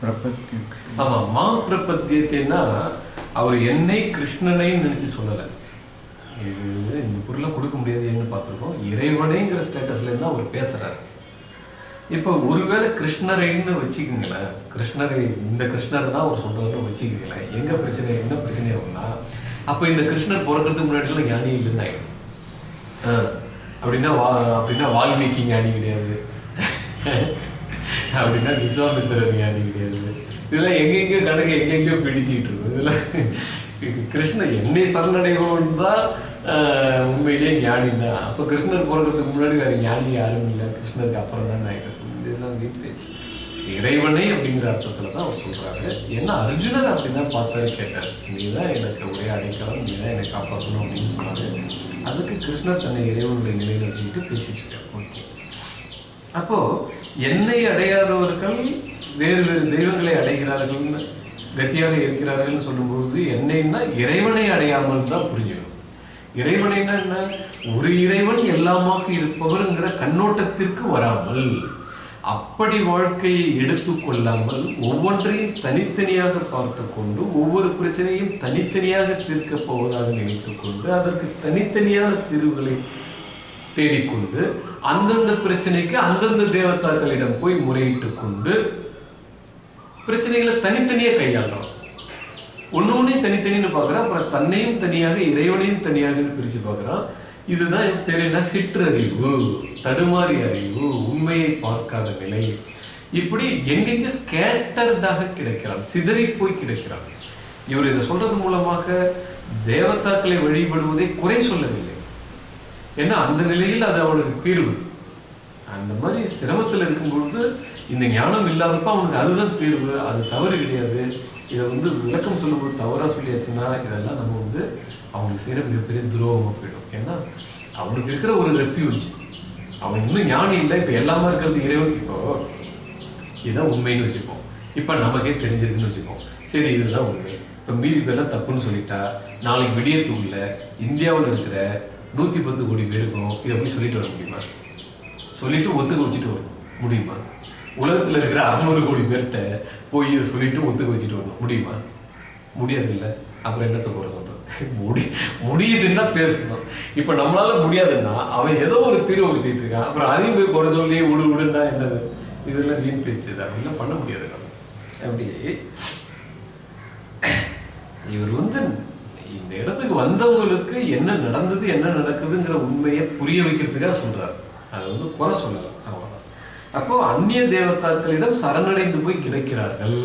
பிரபத்தி ஆமா மா பிரபத்தியத்தைன்னா அவர் என்னை கிருஷ்ணனை நினைச்சு சொல்லலை. இது இந்த பொருளை கொடுக்க முடியாதுன்னு பார்த்துருக்கோம். இறைவனைங்கிற ஸ்டேட்டஸ்ல இருந்து அவர் பேசுறாரு. இப்போ ஒருவேளை கிருஷ்ணரைன்னு வச்சுக்கோங்களேன். கிருஷ்ணரை இந்த கிருஷ்ணர் தான் அவர் சொல்றாருன்னு வச்சுக்கோங்களேன். எங்க பிரச்சனை என்ன பிரச்சனை ஆகும்னா அப்போ இந்த கிருஷ்ணர் பிறக்கிறதுக்கு முன்னாடிலாம் ஞானி இல்லைன்னு ஆயிடும். ஆ, அப்படின்னா வா அப்படின்னா வால்மீகி ஞானி கிடையாது. அப்படின்னா விஸ்வாமித்திரர் ஞானி கிடையாது. இதெல்லாம் எங்கெங்கோ கணக்கு எங்கெங்கேயோ பிடிச்சிட்டு இருக்கும் இதெல்லாம் கிருஷ்ணன் என்னை சரணடைவோம் தான் ஆஹ், உண்மையிலேயே ஞானின்னா அப்போ கிருஷ்ணர் பிறக்கிறதுக்கு முன்னாடி வேற ஞானி யாரும் இல்லை. கிருஷ்ணருக்கு அப்புறம் தான் நான் இதெல்லாம் வீண் பேச்சு. இறைவனே அப்படிங்கிற அர்த்தத்தில் தான் அவர் சொல்கிறாரு ஏன்னா அர்ஜுனர் அப்படின்னா பார்த்தாரு கேட்டார். நீ தான் எனக்கு ஒரே நீ தான் என்னை காப்பாற்றணும் அப்படின்னு சொன்னாரு. அதுக்கு கிருஷ்ணர் தன்னை இறைவனுடைய நிலையில் வச்சுக்கிட்டு பேசிட்டு இருக்கார். ஓகே. அப்போ என்னை அடையாதவர்கள் வேறு வேறு தெய்வங்களை அடைகிறார்கள்னு கத்தியாக இருக்கிறார்கள்னு சொல்லும்போது என்னைன்னா இறைவனை அடையாமல் தான் புரிஞ்சிடும். இறைவனைன்னா என்ன? ஒரு இறைவன் எல்லாமாக இருப்பவர்ங்கிற கண்ணோட்டத்திற்கு வராமல் அப்படி வாழ்க்கையை எடுத்துக்கொள்ளாமல் ஒவ்வொன்றையும் தனித்தனியாக பார்த்து கொண்டு ஒவ்வொரு பிரச்சனையும் தனித்தனியாக தீர்க்கப் போவதாக நினைத்துக் கொண்டு அதற்கு தனித்தனியான தீர்வுகளை தேடிக்கொண்டு அந்தந்த பிரச்சனைக்கு அந்தந்த தேவதாக்களிடம் போய் முறையிட்டு கொண்டு பிரச்சனைகளை தனித்தனியா கையாளுறோம். ஒண்ணு ஒன்றையும் தனித்தனின்னு பார்க்குறான் அப்புறம் தன்னையும் தனியாக இறைவனையும் தனியாகன்னு பிரிச்சு பார்க்குறான். இதுதான் பேர் என்ன? சிற்றறிவு தடுமாறி அறிவு உண்மையை பார்க்காத நிலை. இப்படி எங்கெங்க ஸ்கேட்டர்டாக கிடைக்கிறான் சிதறி போய் கிடைக்கிறான். இவர் இதை சொல்றது மூலமாக தேவதாக்களை வழிபடுவதை குறை சொல்லவில்லை. ஏன்னா அந்த நிலையில் அது அவனுக்கு தீர்வு. அந்த மாதிரி சிரமத்தில் இருக்கும்பொழுது இந்த ஞானம் இல்லாதப்ப அவனுக்கு அதுதான் தீர்வு அது தவறு கிடையாது. இதை வந்து விளக்கம் சொல்லும்போது தவறாக சொல்லியாச்சுன்னா இதெல்லாம் நம்ம வந்து அவனுக்கு செய்கிற மிகப்பெரிய துரோகமாக போயிடும். ஏன்னா அவனுக்கு இருக்கிற ஒரு ரெஃப்யூஜ் அவன் இன்னும் ஞானி இல்லை இப்போ எல்லாமே இருக்கிறது இறைவன். இப்போ இதுதான் உண்மைன்னு வச்சுப்போம். இப்போ நமக்கே தெரிஞ்சிருக்குன்னு வச்சுப்போம். சரி இதுதான் உண்மை. இப்போ மீதி பேர்லாம் தப்புன்னு சொல்லிட்டா நாளைக்கு விடியத்துக்குள்ள இந்தியாவில் இருக்கிற நூற்றி பத்து கோடி பேருக்கும் இதை போய் சொல்லிட்டு வர முடியுமா? சொல்லிட்டு ஒத்துக்க வச்சுட்டு வர முடியுமா? உலகத்தில் இருக்கிற அறுநூறு கோடி பேர்கிட்ட போய் இதை சொல்லிட்டு ஒத்துக்க வச்சுட்டு வரணும் முடியுமா? முடியாது இல்லை அப்புறம் என்னத்தை குறை சொல்றது? முடி முடியுதுன்னா பேசணும். இப்போ நம்மளால முடியாதுன்னா அவன் ஏதோ ஒரு தீர்வு வச்சுட்டு இருக்கான். அப்புறம் அதையும் போய் குறை சொல்லி விடு விடுன்னா என்னது? இதெல்லாம் வீண் பேச்சு. தான் பண்ண முடியாது நம்ம. அப்படி இவர் வந்து இந்த இடத்துக்கு வந்தவங்களுக்கு என்ன நடந்தது என்ன நடக்குதுங்கிற உண்மையை புரிய வைக்கிறதுக்காக சொல்றாரு. அதை வந்து குறை சொல்லலாம் அவ்வளோதான் அப்போ அந்நிய தேவதாக்களிடம் சரணடைந்து போய் கிடைக்கிறார்கள்.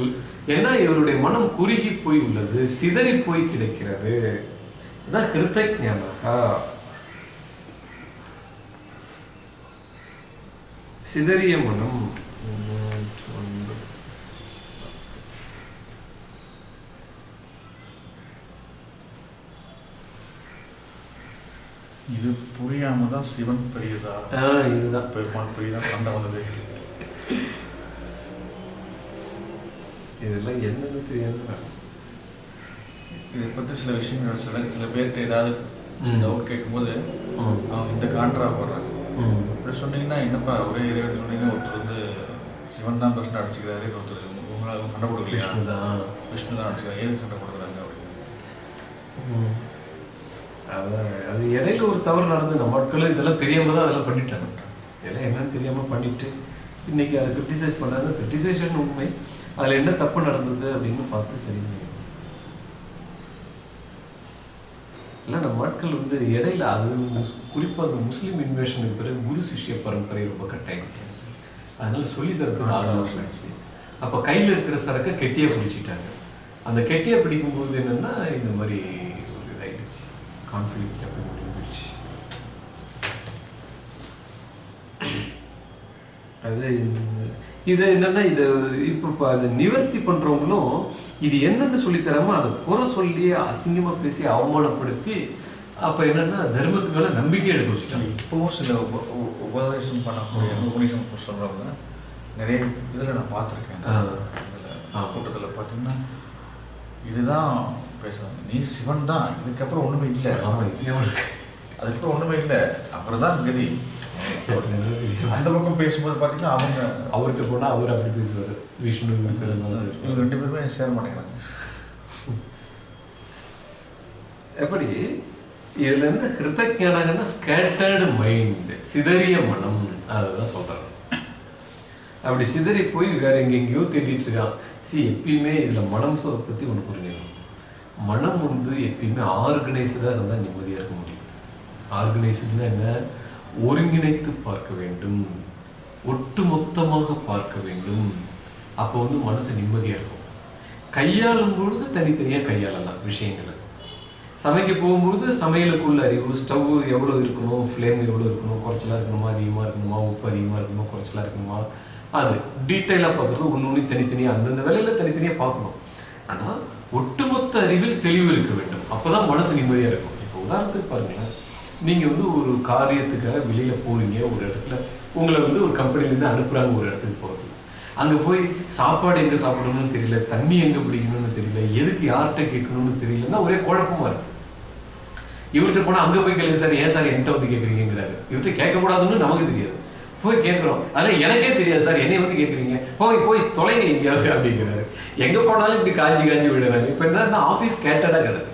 ஏன்னா இவருடைய மனம் குறுகி போய் உள்ளது சிதறி போய் கிடைக்கிறது. இதான் ஹிருத்த ஞானகா சிதறிய மனம் உம், ஒன்று. இது புரியாம தான் சிவன் பெரியதா? இதுதான். பெருமாள் பெரியதா? சண்டை வந்தது இதெல்லாம் என்னன்னு தெரியாது இதை பற்றி சில விஷயங்கள் சில சில பேர்கிட்ட ஏதாவது. டவுட் கேட்கும்போது. அவங்க இந்த கான்ட்ரா போடுறாங்க. அப்படி சொன்னீங்கன்னா என்னப்பா ஒரே இறைவன் சொன்னீங்கன்னா ஒருத்தர் வந்து சிவன் தான் பிரச்சனை அடிச்சுக்கிறாரு ஒருத்தர் உங்களால் சண்டை கொடுக்கலையா. விஷ்ணு தான் அடிச்சுக்கிறாரு. ஏன் சண்டை கொடுக்குறாங்க அப்படின்னு. அது இடையில ஒரு தவறு நடந்து நம்ம மக்களும் இதெல்லாம் தெரியாம தான் அதெல்லாம் பண்ணிட்டாங்க. இதெல்லாம் என்னன்னு தெரியாம பண்ணிட்டு இன்னைக்கு அதை கிரிட்டிசைஸ் பண்ணாங்க கிரிட்டிசைசேஷன் உண்மை. அதுல என்ன தப்பு நடந்தது அப்படின்னு பார்த்து சரி இல்லை நம்ம மக்கள் வந்து இடையில அது குறிப்பாக அந்த முஸ்லீம் இன்வேஷனுக்கு பிறகு குரு சிஷ்ய பரம்பரை ரொம்ப கட்டாயிடுச்சு. அதனால சொல்லி தரத்துக்கு ஆறு வருஷம் ஆயிடுச்சு அப்போ கையில் இருக்கிற சரக்கை கெட்டியாக பிடிச்சிட்டாங்க. அந்த கெட்டியா பிடிக்கும்போது என்னன்னா இந்த மாதிரி கான்ஃபிளிக் அப்படி முடிவு போயிடுச்சு அது இது என்னன்னா இது இப்போ இப்போ அதை நிவர்த்தி பண்றவங்களும் இது என்னன்னு சொல்லி தராம அதை குறை சொல்லி அசிங்கமா பேசி அவமானப்படுத்தி அப்ப என்னன்னா தர்மத்துக்கு மேல நம்பிக்கை எடுக்க வச்சுட்டாங்க. இப்போவும் சில உபதேசம் பண்ணக்கூடிய உபதேசம் சொல்கிறவங்க நிறைய இதில் நான் பார்த்துருக்கேன். கூட்டத்தில் பார்த்தீங்கன்னா இதுதான் பேசுவாங்க. நீ சிவன் தான் இதுக்கப்புறம் ஒன்றுமே இல்லை. அதுக்கப்புறம் ஒன்றுமே இல்லை. அப்புறம் தான் கதி. அந்த பக்கம் பேசும்போது பார்த்தீங்கன்னா அவங்க அவர்கிட்ட போனா அவர் அப்படி பேசுவார். விஷ்ணு இவங்க ரெண்டு பேருமே சேர மாட்டேங்கிறாங்க. எப்படி? இதுல இருந்து கிருத்தஞானங்கன்னா ஸ்கேட்டர்டு மைண்ட் சிதறிய மனம். அதுதான் சொல்றாரு அப்படி சிதறி போய் வேற எங்கெங்கேயோ தேடிட்டு இருக்கான். சி எப்பயுமே இதுல மனம் சொ- பத்தி ஒன்று புரிஞ்சுக்கணும். மனம் வந்து எப்பயுமே ஆர்கனைஸ்டாக இருந்தால் நிம்மதியாக இருக்க முடியும். ஆர்கனைஸ்டுனா என்ன? ஒருங்கிணைத்து பார்க்க வேண்டும். ஒட்டுமொத்தமாக பார்க்க வேண்டும். அப்போ வந்து மனசு நிம்மதியாக இருக்கும். கையாளும் பொழுது தனித்தனியாக கையாளலாம் விஷயங்களை. சமைக்க போகும்பொழுது சமையலுக்குள்ள அறிவு ஸ்டவ் எவ்வளோ இருக்கணும் ஃப்ளேம் எவ்வளோ இருக்கணும் குறைச்சலாக இருக்கணுமா அதிகமாக இருக்கணுமா உப்பு அதிகமாக இருக்கணுமா குறைச்சலா இருக்கணுமா? அது டீட்டெயிலாக பார்க்குறது ஒன்று ஒன்று தனித்தனியாக அந்தந்த வேலையில் தனித்தனியாக பார்க்கணும். ஆனால் ஒட்டுமொத்த அறிவில் தெளிவு இருக்க வேண்டும். அப்பதான் மனசு நிம்மதியாக இருக்கும். இப்போ உதாரணத்துக்கு பாருங்களேன். நீங்கள் வந்து ஒரு காரியத்துக்காக வெளியில் போறீங்க ஒரு இடத்துல உங்களை வந்து ஒரு கம்பெனிலேருந்து அனுப்புகிறாங்க ஒரு இடத்துக்கு போகிறது அங்கே போய் சாப்பாடு எங்கே சாப்பிடணும்னு தெரியல தண்ணி எங்கே பிடிக்கணும்னு தெரியல எதுக்கு யார்கிட்ட கேட்கணும்னு தெரியலன்னா ஒரே குழப்பமா இருக்கு. இவர்கிட்ட போனா அங்க போய் கேளுங்க சார் ஏன் சார் என்கிட்ட வந்து கேக்குறீங்கிறாரு இவர்கிட்ட கேட்கக்கூடாதுன்னு நமக்கு தெரியாது. போய் கேட்குறோம். அதெல்லாம் எனக்கே தெரியாது சார். என்னை வந்து கேட்குறீங்க. போய் போய் தொலைங்க எங்கேயாவது அப்படிங்கிறாரு. எங்கே போனாலும் இப்படி காஞ்சி காஞ்சி விடுறாங்க இப்போ என்ன ஆஃபீஸ் கேட்டடா கிடக்கு.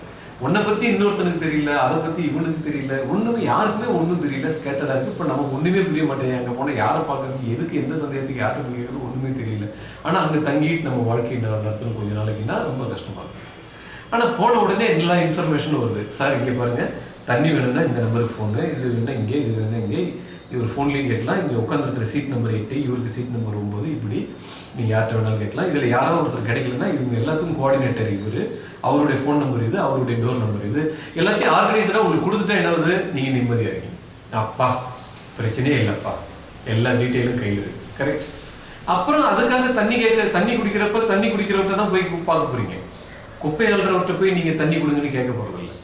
உன்னை பற்றி இன்னொருத்தனுக்கு தெரியல அதை பற்றி இவனுக்கு தெரியல ஒன்றுமே யாருக்குமே ஒன்றும் தெரியல ஸ்கேட்டடாக இருக்குது இப்போ நமக்கு ஒன்றுமே புரிய மாட்டேங்குது. அங்கே போனால் யாரை பார்க்கறது எதுக்கு எந்த சந்தேகத்துக்கு யார்கிட்ட போய் ஒன்றுமே தெரியல. ஆனால் அங்கே தங்கிட்டு நம்ம வாழ்க்கை நடத்தணும் கொஞ்ச நாளைக்குன்னா ரொம்ப கஷ்டமாக இருக்கும். ஆனால் போன உடனே எல்லா இன்ஃபர்மேஷனும் வருது. சார் இங்கே பாருங்கள் தண்ணி வேணும்னா இந்த நம்பருக்கு ஃபோனு இது வேணும்னா இங்கே இது வேணும்னா இங்கே. இவர் ஃபோன்லேயும் கேட்கலாம். இங்கே உட்காந்துருக்கிற சீட் நம்பர் எட்டு இவருக்கு சீட் நம்பர் ஒம்பது இப்படி நீங்கள் யார்கிட்ட வேணாலும் கேட்கலாம். இதில் யாரோ ஒருத்தர் கிடைக்கலன்னா இவங்க எல்லாத்துக்கும் கோஆர்டினேட்டர் இவர். அவருடைய ஃபோன் நம்பர் இது அவருடைய டோர் நம்பர் இது. எல்லாத்தையும் ஆர்கனைசராக உங்களுக்கு கொடுத்துட்டா என்ன வருது நீங்கள் நிம்மதியாக இருக்கீங்க. அப்பா பிரச்சனையே இல்லைப்பா. எல்லா டீட்டெயிலும் கையில் இருக்கு. கரெக்ட் அப்புறம் அதுக்காக தண்ணி கேட்க தண்ணி குடிக்கிறப்ப தண்ணி குடிக்கிறவர்கிட்ட தான் போய் பார்க்க போறீங்க. குப்பை அழுறவர்கிட்ட போய் நீங்கள் தண்ணி கொடுங்கன்னு கேட்க போகிறதில்ல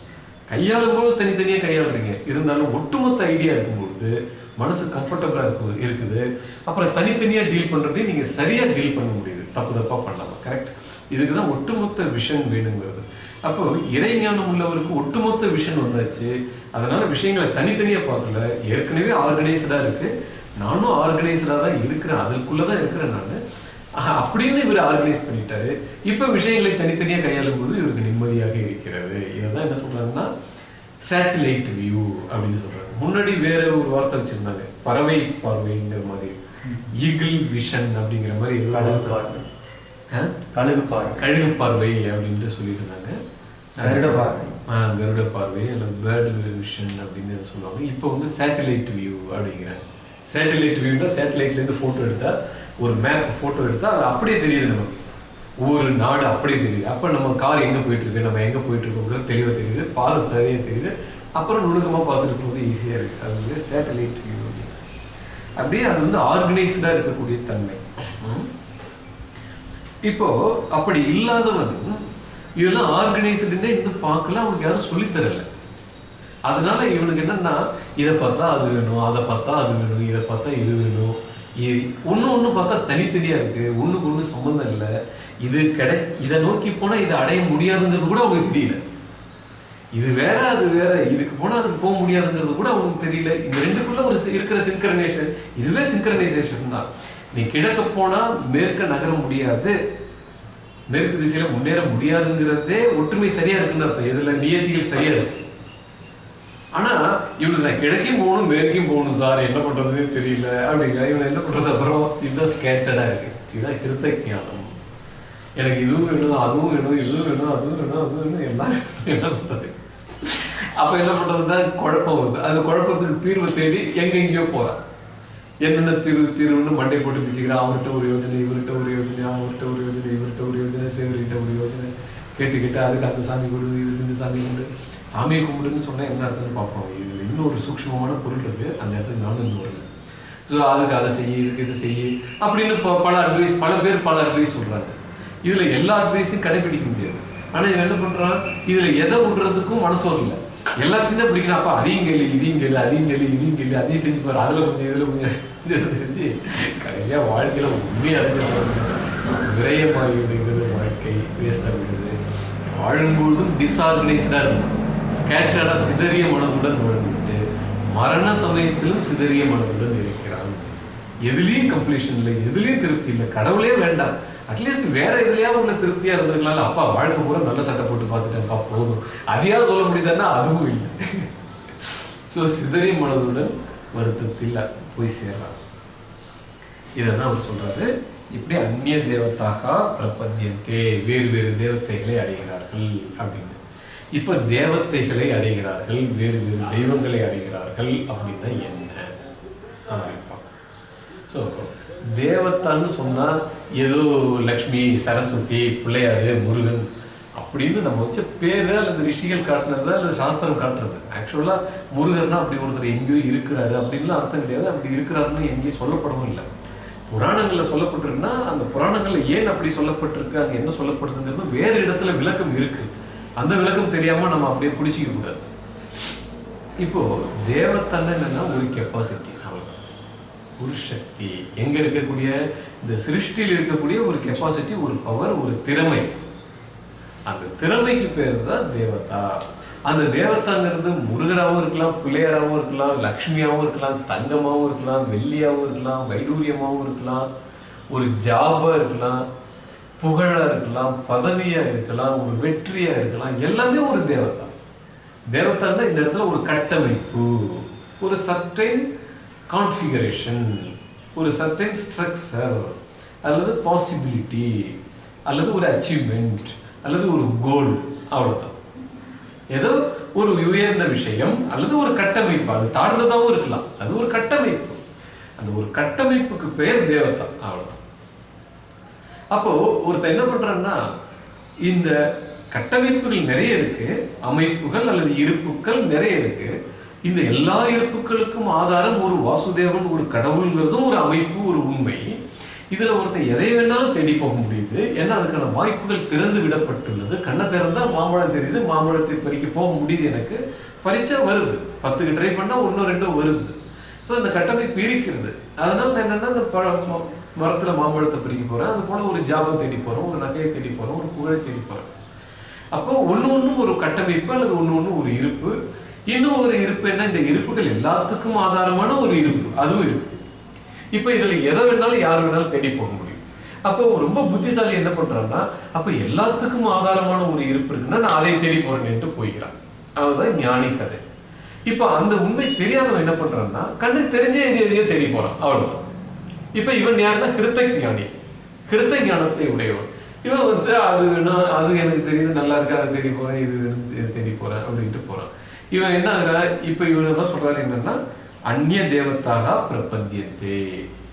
கையாளும் போது தனித்தனியாக கையாளுறீங்க. இருந்தாலும் ஒட்டுமொத்த ஐடியா இருக்கும்பொழுது மனசு கம்ஃபர்டபுளாக இருக்கு இருக்குது. அப்புறம் தனித்தனியாக டீல் பண்ணுறதே நீங்கள் சரியாக டீல் பண்ண முடியுது. தப்பு தப்பாக பண்ணலாமா கரெக்ட் இதுக்கு தான் ஒட்டுமொத்த விஷன் வேணுங்கிறது. அப்போ இறைஞானம் உள்ளவருக்கு ஒட்டுமொத்த விஷன் வந்தாச்சு. அதனால விஷயங்களை தனித்தனியாக பார்க்கல. ஏற்கனவே ஆர்கனைஸ்டாக இருக்கு. நானும் ஆர்கனைஸ்டாக தான் இருக்கிறேன். அதுக்குள்ளதான் இருக்கிறேன் நான். அப்படின்னு இவர் ஆர்கனைஸ் பண்ணிட்டாரு. இப்போ விஷயங்களை தனித்தனியாக கையாளும் போது இவருக்கு நிம்மதியாக இருக்கிறது. இதைதான் என்ன சொல்கிறாங்கன்னா சேட்டலைட் வியூ அப்படின்னு சொல்கிறாங்க முன்னாடி வேற ஒரு வார்த்தை வச்சிருந்தாங்க பறவை பார்வைங்கிற மாதிரி. ஈகிள் விஷன் அப்படிங்கிற மாதிரி எல்லா கழுகு பார்வை? கழுகு பார்வை. கழுகு பார்வை அப்படின்ட்டு சொல்லியிருந்தாங்க. கருட பார்வை. கருட பார்வை அல்லது பேர்டு விஷன் அப்படின்னு சொல்லுவாங்க. இப்போ வந்து சேட்டலைட் வியூ அப்படிங்கிறாங்க சேட்டலைட் வியூனா சேட்டலைட்லேருந்து ஃபோட்டோ எடுத்தா ஒரு மேப் ஃபோட்டோ எடுத்தா அது அப்படியே தெரியுது நமக்கு. ஒரு நாடு அப்படியே தெரியுது. அப்போ நம்ம கார் எங்கே போயிட்டு இருக்கு? நம்ம எங்கே போயிட்டு இருக்கோங்கிறது தெளிவாக தெரியுது. பாலம் சரியாக தெரியுது. அப்புறம் நுணுக்கமாக பார்த்துட்டு போகிறது ஈஸியாக இருக்குது அது வந்து சேட்டலைட் வியூ அப்படியே அது வந்து ஆர்கனைஸ்டாக இருக்கக்கூடிய தன்மை. இப்போ அப்படி இல்லாதவன் இதெல்லாம் ஆர்கனைஸ்டுன்னே இன்னும் பார்க்கல அவனுக்கு யாரும் சொல்லித்தரல அதனால இவனுக்கு என்னன்னா இதை பார்த்தா அது வேணும் அதை பார்த்தா அது வேணும் இதை பார்த்தா இது வேணும். இ- ஒன்று பார்த்தா தனித்தனியாக இருக்கு ஒன்றுக்கு ஒன்று சம்மந்தம் இல்லை. இது கிடை இதை நோக்கி போனால் இதை அடைய முடியாதுங்கிறது கூட அவனுக்கு தெரியல. இது வேற அது வேற. இதுக்கு போனா அதுக்கு போக முடியாதுங்கிறது கூட அவனுக்கு தெரியல. இந்த ரெண்டுக்குள்ள ஒரு சி- இருக்கிற சின்கரனைசேஷன் இதுவே சின்கரனைசேஷன் தான். நீ கிழக்க போனா மேற்க நகர முடியாது. மேற்கு திசையில முன்னேற முடியாதுங்கிறதே ஒற்றுமை சரியா இருக்குன்னு அர்த்தம். இதுல நியதிகள் சரியா இருக்கு. ஆனா இவனுக்கு நான் கிழக்கையும் போகணும் மேற்கையும் போகணும் சார். என்ன பண்றதுன்னு தெரியல. அப்படிங்கிற இவன் என்ன பண்றது? அப்புறம் இதுதான் ஸ்கேட்டடா இருக்கு. இதுதான் கிருத்த ஞானம். எனக்கு இதுவும் வேணும் அதுவும் வேணும் இதுவும் வேணும் அதுவும் வேணும் அதுவும் வேணும். எல்லாம் என்ன பண்றது? அப்ப என்ன பண்றதுன்னா குழப்பம் வருது. அந்த குழப்பத்துக்கு தீர்வு தேடி எங்கெங்கேயோ போறான் என்னென்ன தீர்வு தீர்வுன்னு மண்டை போட்டு பிச்சுக்கிறான் அவர்கிட்ட ஒரு யோசனை இவர்கிட்ட ஒரு யோஜனை அவர்கிட்ட ஒரு யோஜனை இவர்கிட்ட ஒரு யோஜனை சேவரிகிட்ட ஒரு யோசனை. கேட்டுக்கிட்டு அதுக்கு அந்த சாமி கொடு இதுக்கு இந்த சாமி கொடு சாமியை கும்பிடுன்னு சொன்னால் என்ன அர்த்தம்னு பார்ப்போம். இதில் இன்னொரு சூக்ஷ்மமான பொருள் இருக்கு. அந்த இடத்துக்கு நானும் இன்னும் வரல. ஸோ அதுக்கு அதை செய்ய இதுக்கு இது செய்ய அப்படின்னு இப்போ பல அட்வைஸ் பல பேர் பல அட்வைஸ் சொல்கிறாங்க இதில் எல்லா அட்வைஸையும் கடைபிடிக்க முடியாது. ஆனால் இவன் என்ன பண்ணுறான் இதில் எதை விடுறதுக்கும் மனசு வரல எல்லாத்தையும் தான் பிடிக்கணும் அதையும் கேள்வி இதையும் கேள்வி அதையும் கேளு இதையும் கேள்வி அதையும் செஞ்சு பாரு அதுல கொஞ்சம் இதுல கொஞ்சம் செஞ்சு கடைசியா வாழ்க்கையில உண்மையை விரயமாகி விடுகிறது வாழ்க்கை வேஸ்ட் ஆகிவிடுது வாழும்பொழுதும் டிஸ்ஆர்கனைஸ்டா இருந்தோம் ஸ்கேட்டர்டா சிதறிய மனத்துடன் வாழ்ந்துவிட்டு மரண சமயத்திலும் சிதறிய மனத்துடன் இருக்கிறான். எதுலயும் கம்ப்ளீஷன் இல்லை எதுலயும் திருப்தி இல்லை. கடவுளே வேண்டாம். அட்லீஸ்ட் வேற எதுலயாவது உள்ள திருப்தியா இருந்திருக்கலாம் அப்பா வாழ்க்கை பூரா நல்ல சட்டை போட்டு பார்த்துட்டேன்ப்பா போதும். அதையாவது சொல்ல முடியுதுன்னா அதுவும் இல்லை. ஸோ சிதறி மனதுடன் வருத்தத்தில் போய் சேர்றான். இதான் அவர் சொல்றாரு. இப்படி அந்நிய தேவத்தாக பிரபத்தியத்தே வேறு வேறு தேவத்தைகளை அடைகிறார்கள் அப்படின்னு. இப்ப தேவத்தைகளை அடைகிறார்கள் வேறு வேறு தெய்வங்களை அடைகிறார்கள் அப்படின்னா என்ன? அப்படின்பான் ஸோ தேவத்தான்னு சொன்னா ஏதோ லக்ஷ்மி சரஸ்வதி பிள்ளையாரு முருகன் அப்படின்னு நம்ம வச்ச பேர் அல்லது ரிஷிகள் காட்டுனது அல்லது சாஸ்திரம் காட்டுறது. ஆக்சுவலாக முருகர்னா அப்படி ஒருத்தர் எங்கேயோ இருக்கிறாரு அப்படின்லாம் அர்த்தம் கிடையாது. அப்படி இருக்கிறாருன்னு எங்கேயும் சொல்லப்படவும் இல்லை. புராணங்களில் சொல்லப்பட்டிருக்குன்னா அந்த புராணங்களில் ஏன் அப்படி சொல்லப்பட்டிருக்கு அங்கே என்ன சொல்லப்படுதுங்கிறது வேறு இடத்துல விளக்கம் இருக்கு. அந்த விளக்கம் தெரியாமல் நம்ம அப்படியே பிடிச்சிக்க கூடாது. இப்போ தேவத்தன்னை என்னன்னா ஒரு கெப்பாசிட்டி ஒரு சக்தி எங்கே இருக்கக்கூடிய இந்த சிருஷ்டியில் இருக்கக்கூடிய ஒரு கெப்பாசிட்டி ஒரு பவர் ஒரு திறமை. அந்த திறமைக்கு பேர் தான் தேவதா. அந்த தேவதாங்கிறது முருகராகவும் இருக்கலாம் பிள்ளையாராகவும் இருக்கலாம் லக்ஷ்மியாகவும் இருக்கலாம் தங்கமாகவும் இருக்கலாம் வெள்ளியாகவும் இருக்கலாம் வைடூரியமாகவும் இருக்கலாம் ஒரு ஜாபாக இருக்கலாம் புகழாக இருக்கலாம் பதவியாக இருக்கலாம் ஒரு வெற்றியாக இருக்கலாம் எல்லாமே ஒரு தேவதா. தேவதான்னா இந்த இடத்துல ஒரு கட்டமைப்பு ஒரு சர்டைன் கான்ஃபிகரேஷன் ஒரு சர்டன் ஸ்ட்ரக்சர் அல்லது பாசிபிலிட்டி அல்லது ஒரு அச்சீவ்மெண்ட் அல்லது ஒரு கோல் அவ்வளோதான் ஏதோ ஒரு உயர்ந்த விஷயம் அல்லது ஒரு கட்டமைப்பு அது தாழ்ந்ததாகவும் இருக்கலாம். அது ஒரு கட்டமைப்பு. அந்த ஒரு கட்டமைப்புக்கு பெயர் தேவதா அவ்வளோதான் அப்போ ஒருத்தர் என்ன பண்றான்னா இந்த கட்டமைப்புகள் நிறைய இருக்கு அமைப்புகள் அல்லது இருப்புகள் நிறைய இருக்கு இந்த எல்லா இருப்புகளுக்கும் ஆதாரம் ஒரு வாசுதேவன் ஒரு கடவுள்ங்கிறதும் ஒரு அமைப்பு ஒரு உண்மை. இதுல ஒருத்தன் எதை வேணாலும் தேடி போக முடியுது. ஏன்னா அதுக்கான வாய்ப்புகள் திறந்து விடப்பட்டுள்ளது. கண்ணை திறந்தா மாம்பழம் தெரியுது மாம்பழத்தை பறிக்க போக முடியுது எனக்கு. பறிச்சா வருது. பத்துக்கு ட்ரை பண்ணா ஒன்னும் ரெண்டும் வருது. ஸோ அந்த கட்டமைப்பு இருக்கிறது. அதனால நான் என்னன்னா இந்த பழ ம- மரத்துல மாம்பழத்தை பறிக்க போறேன். அது போல ஒரு ஜாபை தேடி போறோம் ஒரு நகையை தேடி போறோம் ஒரு புகழை தேடி போறோம் அப்போ ஒன்று ஒன்றும் ஒரு கட்டமைப்பு அல்லது ஒன்று ஒண்ணு ஒரு இருப்பு. இன்னும் ஒரு இருப்பு என்ன? இந்த இருப்புகள் எல்லாத்துக்கும் ஆதாரமான ஒரு இருப்பு. அதுவும் இருக்கு. இப்ப இதுல எதை வேணாலும் யார் வேணாலும் தேடி போக முடியும். அப்போ ரொம்ப புத்திசாலி என்ன பண்றான்னா அப்ப எல்லாத்துக்கும் ஆதாரமான ஒரு இருப்பு இருக்குன்னா நான் அதை தேடி போறேன்ட்டு போய்கிறான் அதுதான் ஞானி கதை. இப்ப அந்த உண்மை தெரியாதவன் என்ன பண்றான்னா கண்ணுக்கு தெரிஞ்சே எது எதையோ தேடி போறான். அவ்வளவுதான். இப்ப இவன் யாருன்னா கிருத்த ஞானி கிருத்த ஞானத்தை உடையவன். இவன் வந்து அது வேணும் அது எனக்கு தெரியுது நல்லா இருக்கு அதை தேடி போறேன் இது தேடி போறேன் அப்படின்ட்டு போறான். இவன் என்ன ஆகுறா? இப்ப இவன் என்ன சொல்றாரு என்னன்னா அந்நிய தேவத்தாக பிரபத்தியத்தே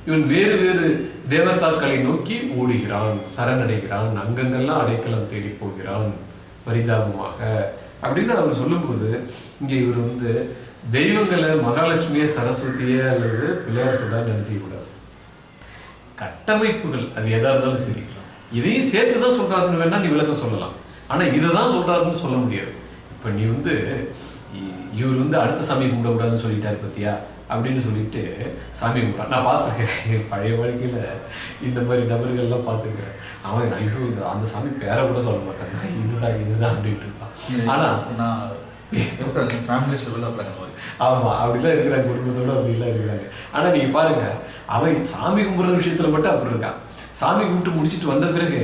இவன் வேறு வேறு தேவதாக்களை நோக்கி ஓடுகிறான் சரணடைகிறான் அங்கங்கள்லாம் அடைக்கலம் தேடி போகிறான் பரிதாபமாக. அப்படின்னு அவர் சொல்லும்போது இங்க இவர் வந்து தெய்வங்களை மகாலட்சுமியை சரஸ்வதியை அல்லது பிள்ளையார் சொல்றாரு நினைச்சிக்கூடாது கட்டமைப்புகள் அது எதா இருந்தாலும் சரி. இதையும் சேர்த்து தான் சொல்றாருன்னு வேணா நீ விளக்கம் சொல்லலாம். ஆனா இதை தான் சொல்றாருன்னு சொல்ல முடியாது. இப்ப நீ வந்து இவர் வந்து அடுத்த சாமி கும்பிடக்கூடாதுன்னு சொல்லிட்டாரு பத்தியா? அப்படின்னு சொல்லிட்டு சாமி கும்பிட்றான் நான் பார்த்துருக்கேன். பழைய வாழ்க்கையில இந்த மாதிரி நபர்கள்லாம் பார்த்துருக்கேன். அவன் ஐயோ இந்த அந்த சாமி பேரை கூட சொல்ல மாட்டான். இதுதான் இதுதான் அப்படின்ட்டு இருப்பான். ஆனா நான் ஃபேமிலி லெவலில் அப்படி அந்த மாதிரி ஆமா அப்படிலாம் இருக்கிறாங்க. குடும்பத்தோட அப்படிலாம் இருக்கிறாங்க. ஆனா நீங்க பாருங்க அவன் சாமி கும்பிடுற விஷயத்துல மட்டும் அப்படி இருக்கான். சாமி கும்பிட்டு முடிச்சிட்டு வந்த பிறகு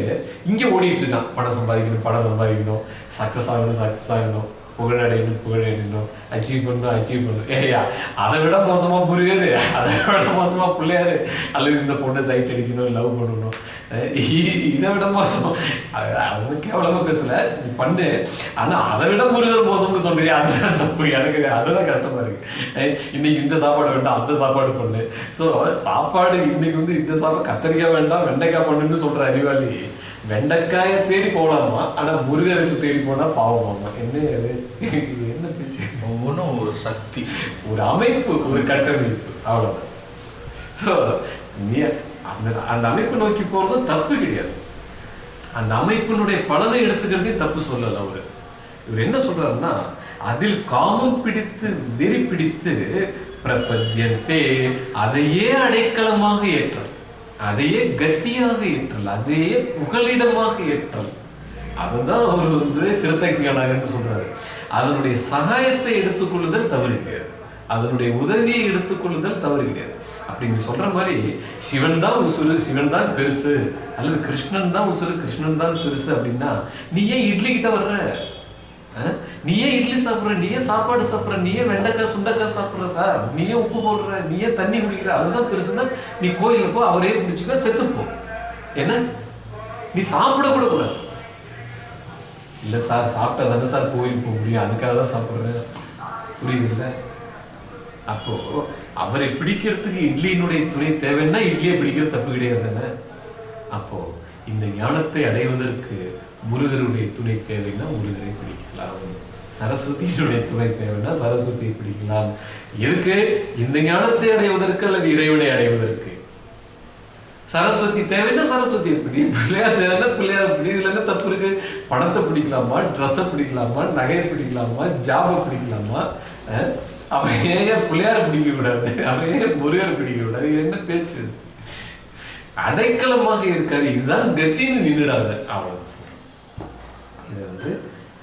இங்க ஓடிட்டு இருக்கான். பணம் சம்பாதிக்கணும் பணம் சம்பாதிக்கணும். சக்சஸ் ஆகணும் சக்சஸ் ஆகணும். புகழடையணும் புகழடையணும் அச்சீவ் பண்ணணும் அச்சீவ் பண்ணணும் ஏய்யா அதை விட மோசமா புரியாது. அதை விட மோசமா பிள்ளையாரு. அல்லது இந்த பொண்ணை சைட் அடிக்கணும் லவ் பண்ணணும். இதை விட மோசம். அவங்க கேவலமா பேசல. நீ பண்ணு. ஆனா அதை விட முருகர் மோசம்னு சொல்றியா அதுதான் தப்பு. எனக்கு அதுதான் கஷ்டமா இருக்கு. இன்னைக்கு இந்த சாப்பாடு வேண்டாம் அந்த சாப்பாடு பண்ணு. சோ சாப்பாடு இன்னைக்கு வந்து இந்த சாப்பாடு கத்திரிக்காய் வேண்டாம் வெண்டைக்காய் பண்ணுன்னு சொல்ற அறிவாளி. வெண்டைக்காயை தேடி போகலாமா ஆனா முருகருக்கு தேடி போனா பாவமாமா என்ன இது? இது என்ன பேச்சு? ஒவ்வொன்றும் ஒரு சக்தி. ஒரு அமைப்பு ஒரு கட்டமைப்பு. அவ்வளவுதான். ஸோ நீ அந்த அந்த அமைப்பு நோக்கி போறது தப்பு கிடையாது. அந்த அமைப்பினுடைய பலனை எடுத்துக்கிறதே தப்பு சொல்லல அவரு. இவர் என்ன சொல்றாருன்னா அதில் காமம் பிடித்து வெறி பிடித்து பிரபத்தியத்தே அதையே அடைக்கலமாக ஏற்றல் அதையே கத்தியாக ஏற்றல் அதையே புகலிடமாக ஏற்றல். அதுதான் அவர் வந்து கிருத்தஞானகன்னு சொல்றாரு. அதனுடைய சகாயத்தை எடுத்துக்கொள்ளுதல் தவறு கிடையாது. அதனுடைய உதவியை எடுத்துக்கொள்ளுதல் தவறு கிடையாது. அப்படி நீ சொல்ற மாதிரி சிவன் தான் உசுறு சிவன் தான் பெருசு அல்லது கிருஷ்ணன் தான் உசுறு கிருஷ்ணன் தான் பெருசு அப்படின்னா நீ ஏன் இட்லி கிட்ட வர்ற? நீயே இட்லி சாப்பிட்ற நீயே சாப்பாடு சாப்பிட்ற நீயே வெண்டைக்காய் சுண்டைக்காய் சாப்பிட்ற சார். நீயே உப்பு போடுற நீயே தண்ணி குடிக்கிற அதுதான் பெருசுன்னா நீ கோயிலுக்கு போ அவரே பிடிச்சிக்கோ செத்துப்போ என்ன? நீ சாப்பிட கூட கூடாது. இல்ல சார் சாப்பிட்டா தானே சார் கோயிலுக்கு போக முடியும். அதுக்காக தான் சாப்பிடுறேன். புரியுதுல்ல? அப்போ அவரை பிடிக்கிறதுக்கு இட்லியினுடைய துணை தேவைன்னா இட்லியை பிடிக்கிறது தப்பு கிடையாது தானே அப்போ இந்த ஞானத்தை அடைவதற்கு முருகருடைய துணை தேவைன்னா முருகரை பிடிக்கலாம். சரஸ்வதியினுடைய துணை தேவைன்னா சரஸ்வதியை பிடிக்கலாம். எதுக்கு? இந்த ஞானத்தை அடைவதற்கு அல்லது இறைவனை அடைவதற்கு. சரஸ்வதி தேவைன்னா சரஸ்வதி பிடி. பிள்ளையார் தேவைன்னா பிள்ளையார் பிடி. இதுல என்ன தப்பு இருக்கு? படத்தை பிடிக்கலாமா? ட்ரெஸ்ஸை பிடிக்கலாமா? நகையை பிடிக்கலாமா? ஜாபை பிடிக்கலாமா? அஹ்? அவன் ஏன் பிள்ளையார பிடிக்க கூடாது? அவன் ஏன் முருகரை பிடிக்க கூடாது? என்ன பேச்சு? அடைக்கலமாக இருக்காது. இதுதான் கத்தின்னு நின்றுடாது அவ்வளவு இது வந்து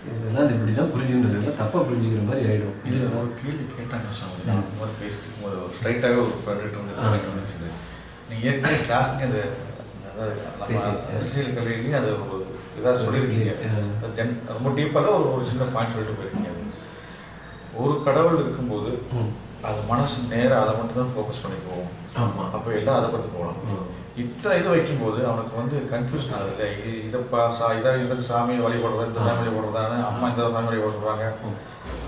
இதெல்லாம் இப்படிதான் புரிஞ்சுக்கிறதுல தப்பா புரிஞ்சுக்கிற மாதிரி ஆயிடும். இதுல ஒரு கேள்வி கேட்டாங்க சாமி நான் மாதிரி பேசிட்டு ஒரு ஸ்ட்ரைட்டாகவே ஒரு ப்ராடக்ட் வந்து வந்துச்சு நீங்க ஏற்கனவே கிளாஸ்லேயே அது அதாவது. அரசியல் கல்வியிலேயே அது ஒரு இதாக சொல்லியிருக்கீங்க. ரொம்ப டீப்பாக ஒரு ஒரு சின்ன பாயிண்ட் சொல்லிட்டு போயிருக்கீங்க அது. ஒரு கடவுள் இருக்கும்போது. அது மனசு நேரா அதை மட்டும் தான் ஃபோக்கஸ் பண்ணி போகும் ஆமா. அப்போ எல்லாம் அதை பற்றி போகலாம். இத்தனை இது வைக்கும்போது அவனுக்கு வந்து கன்ஃபியூஷன் ஆகுது. இல்லை இது இதைப்பா சா இதை இந்த சாமி வழிபடுறது இந்த சாமி வழிபடுறதானே அம்மா இந்த சாமி வழிபட சொல்கிறாங்க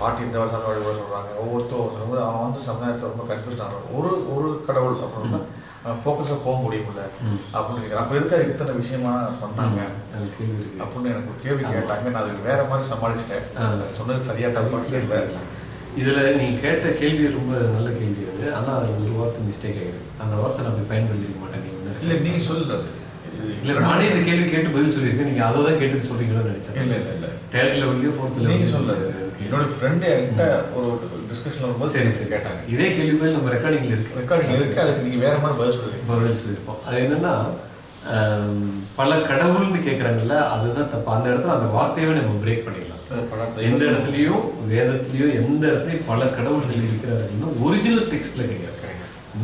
பாட்டி இந்த சாமி வழிபட சொல்கிறாங்க ஒவ்வொருத்தரும் அவன் வந்து சமுதாயத்தில் ரொம்ப கன்ஃபியூஷன் ஆகிறான் ஒரு ஒரு கடவுள் அப்படின்னு ஃபோக்கஸாக போக முடியுமில்ல அப்படின்னு கேட்குறேன். அப்போ எதுக்காக இத்தனை விஷயமா பண்ணாங்க? அது கேள்வி அப்படின்னு எனக்கு ஒரு கேள்வி கேட்டாங்க. நான் அதுக்கு வேற மாதிரி சமாளிச்சிட்டேன். சொன்னது சரியாக தப்பு இல்லை இதில் நீ கேட்ட கேள்வி ரொம்ப நல்ல கேள்வி அது. ஆனால் அதில் ஒரு வார்த்தை மிஸ்டேக் ஆகிடும் அந்த வார்த்தை நம்ம பயன்படுத்திக்க மாட்டேன். நீங்கள் இல்லை நீங்கள் சொல்லல இல்ல நானே இந்த கேள்வி கேட்டு பதில் சொல்லியிருக்கேன். நீங்க அதை தான் கேட்டு சொல்றீங்களோன்னு நினைச்சேன். இல்லை இல்லை இல்லை. தேர்ட் லெவல்லையோ ஃபோர்த் நீங்க லெவல் சொல்லல என்னோட ஃப்ரெண்டு என்கிட்ட ஒரு டிஸ்கஷன் வரும்போது சரி சரி கேட்டாங்க. இதே கேள்வி பதில் நம்ம ரெக்கார்டிங்ல இருக்கு. ரெக்கார்டிங் இருக்கு. அதுக்கு நீங்க வேற மாதிரி பதில் சொல்லுவீங்க பதில் சொல்லியிருப்போம். அது என்னன்னா பல கடவுள்னு கேக்குறாங்கல்ல அதுதான் தப்பு. அந்த இடத்துல அந்த வார்த்தையவே நம்ம பிரேக் பண்ணிடலாம். எந்த இடத்துலயும் வேதத்திலயும் எந்த இடத்துலயும் பல கடவுள்கள் இருக்கிறார் அப்படின்னா ஒரிஜினல் டெக்ஸ்ட்ல கிடையாது.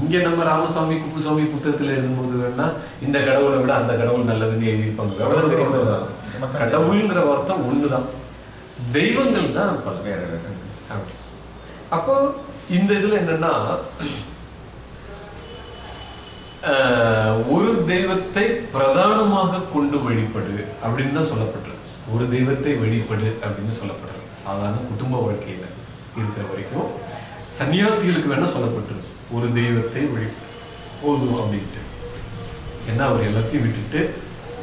இங்க நம்ம ராமசாமி குப்புசாமி புத்தகத்துல எழுதும்போது வேணா இந்த கடவுளை விட அந்த கடவுள் நல்லதுன்னு எழுதியிருப்பாங்க. கடவுள்ங்கிற வார்த்தை ஒண்ணுதான். தெய்வங்கள் தான் பல. வேற. அப்போ இந்த இதுல என்னன்னா ஒரு தெய்வத்தை பிரதானமாக கொண்டு வழிபடு அப்படின்னு தான் சொல்லப்பட்டிருக்கு. ஒரு தெய்வத்தை வழிபடு அப்படின்னு சொல்லப்பட்டிருக்கு. சாதாரண குடும்ப வாழ்க்கையில இருக்கிற வரைக்கும் சன்னியாசிகளுக்கு வேணா சொல்லப்பட்டிருக்கு. ஒரு தெய்வத்தை வழிபடு போதும் அப்படின்ட்டு. ஏன்னா அவர் எல்லாத்தையும் விட்டுட்டு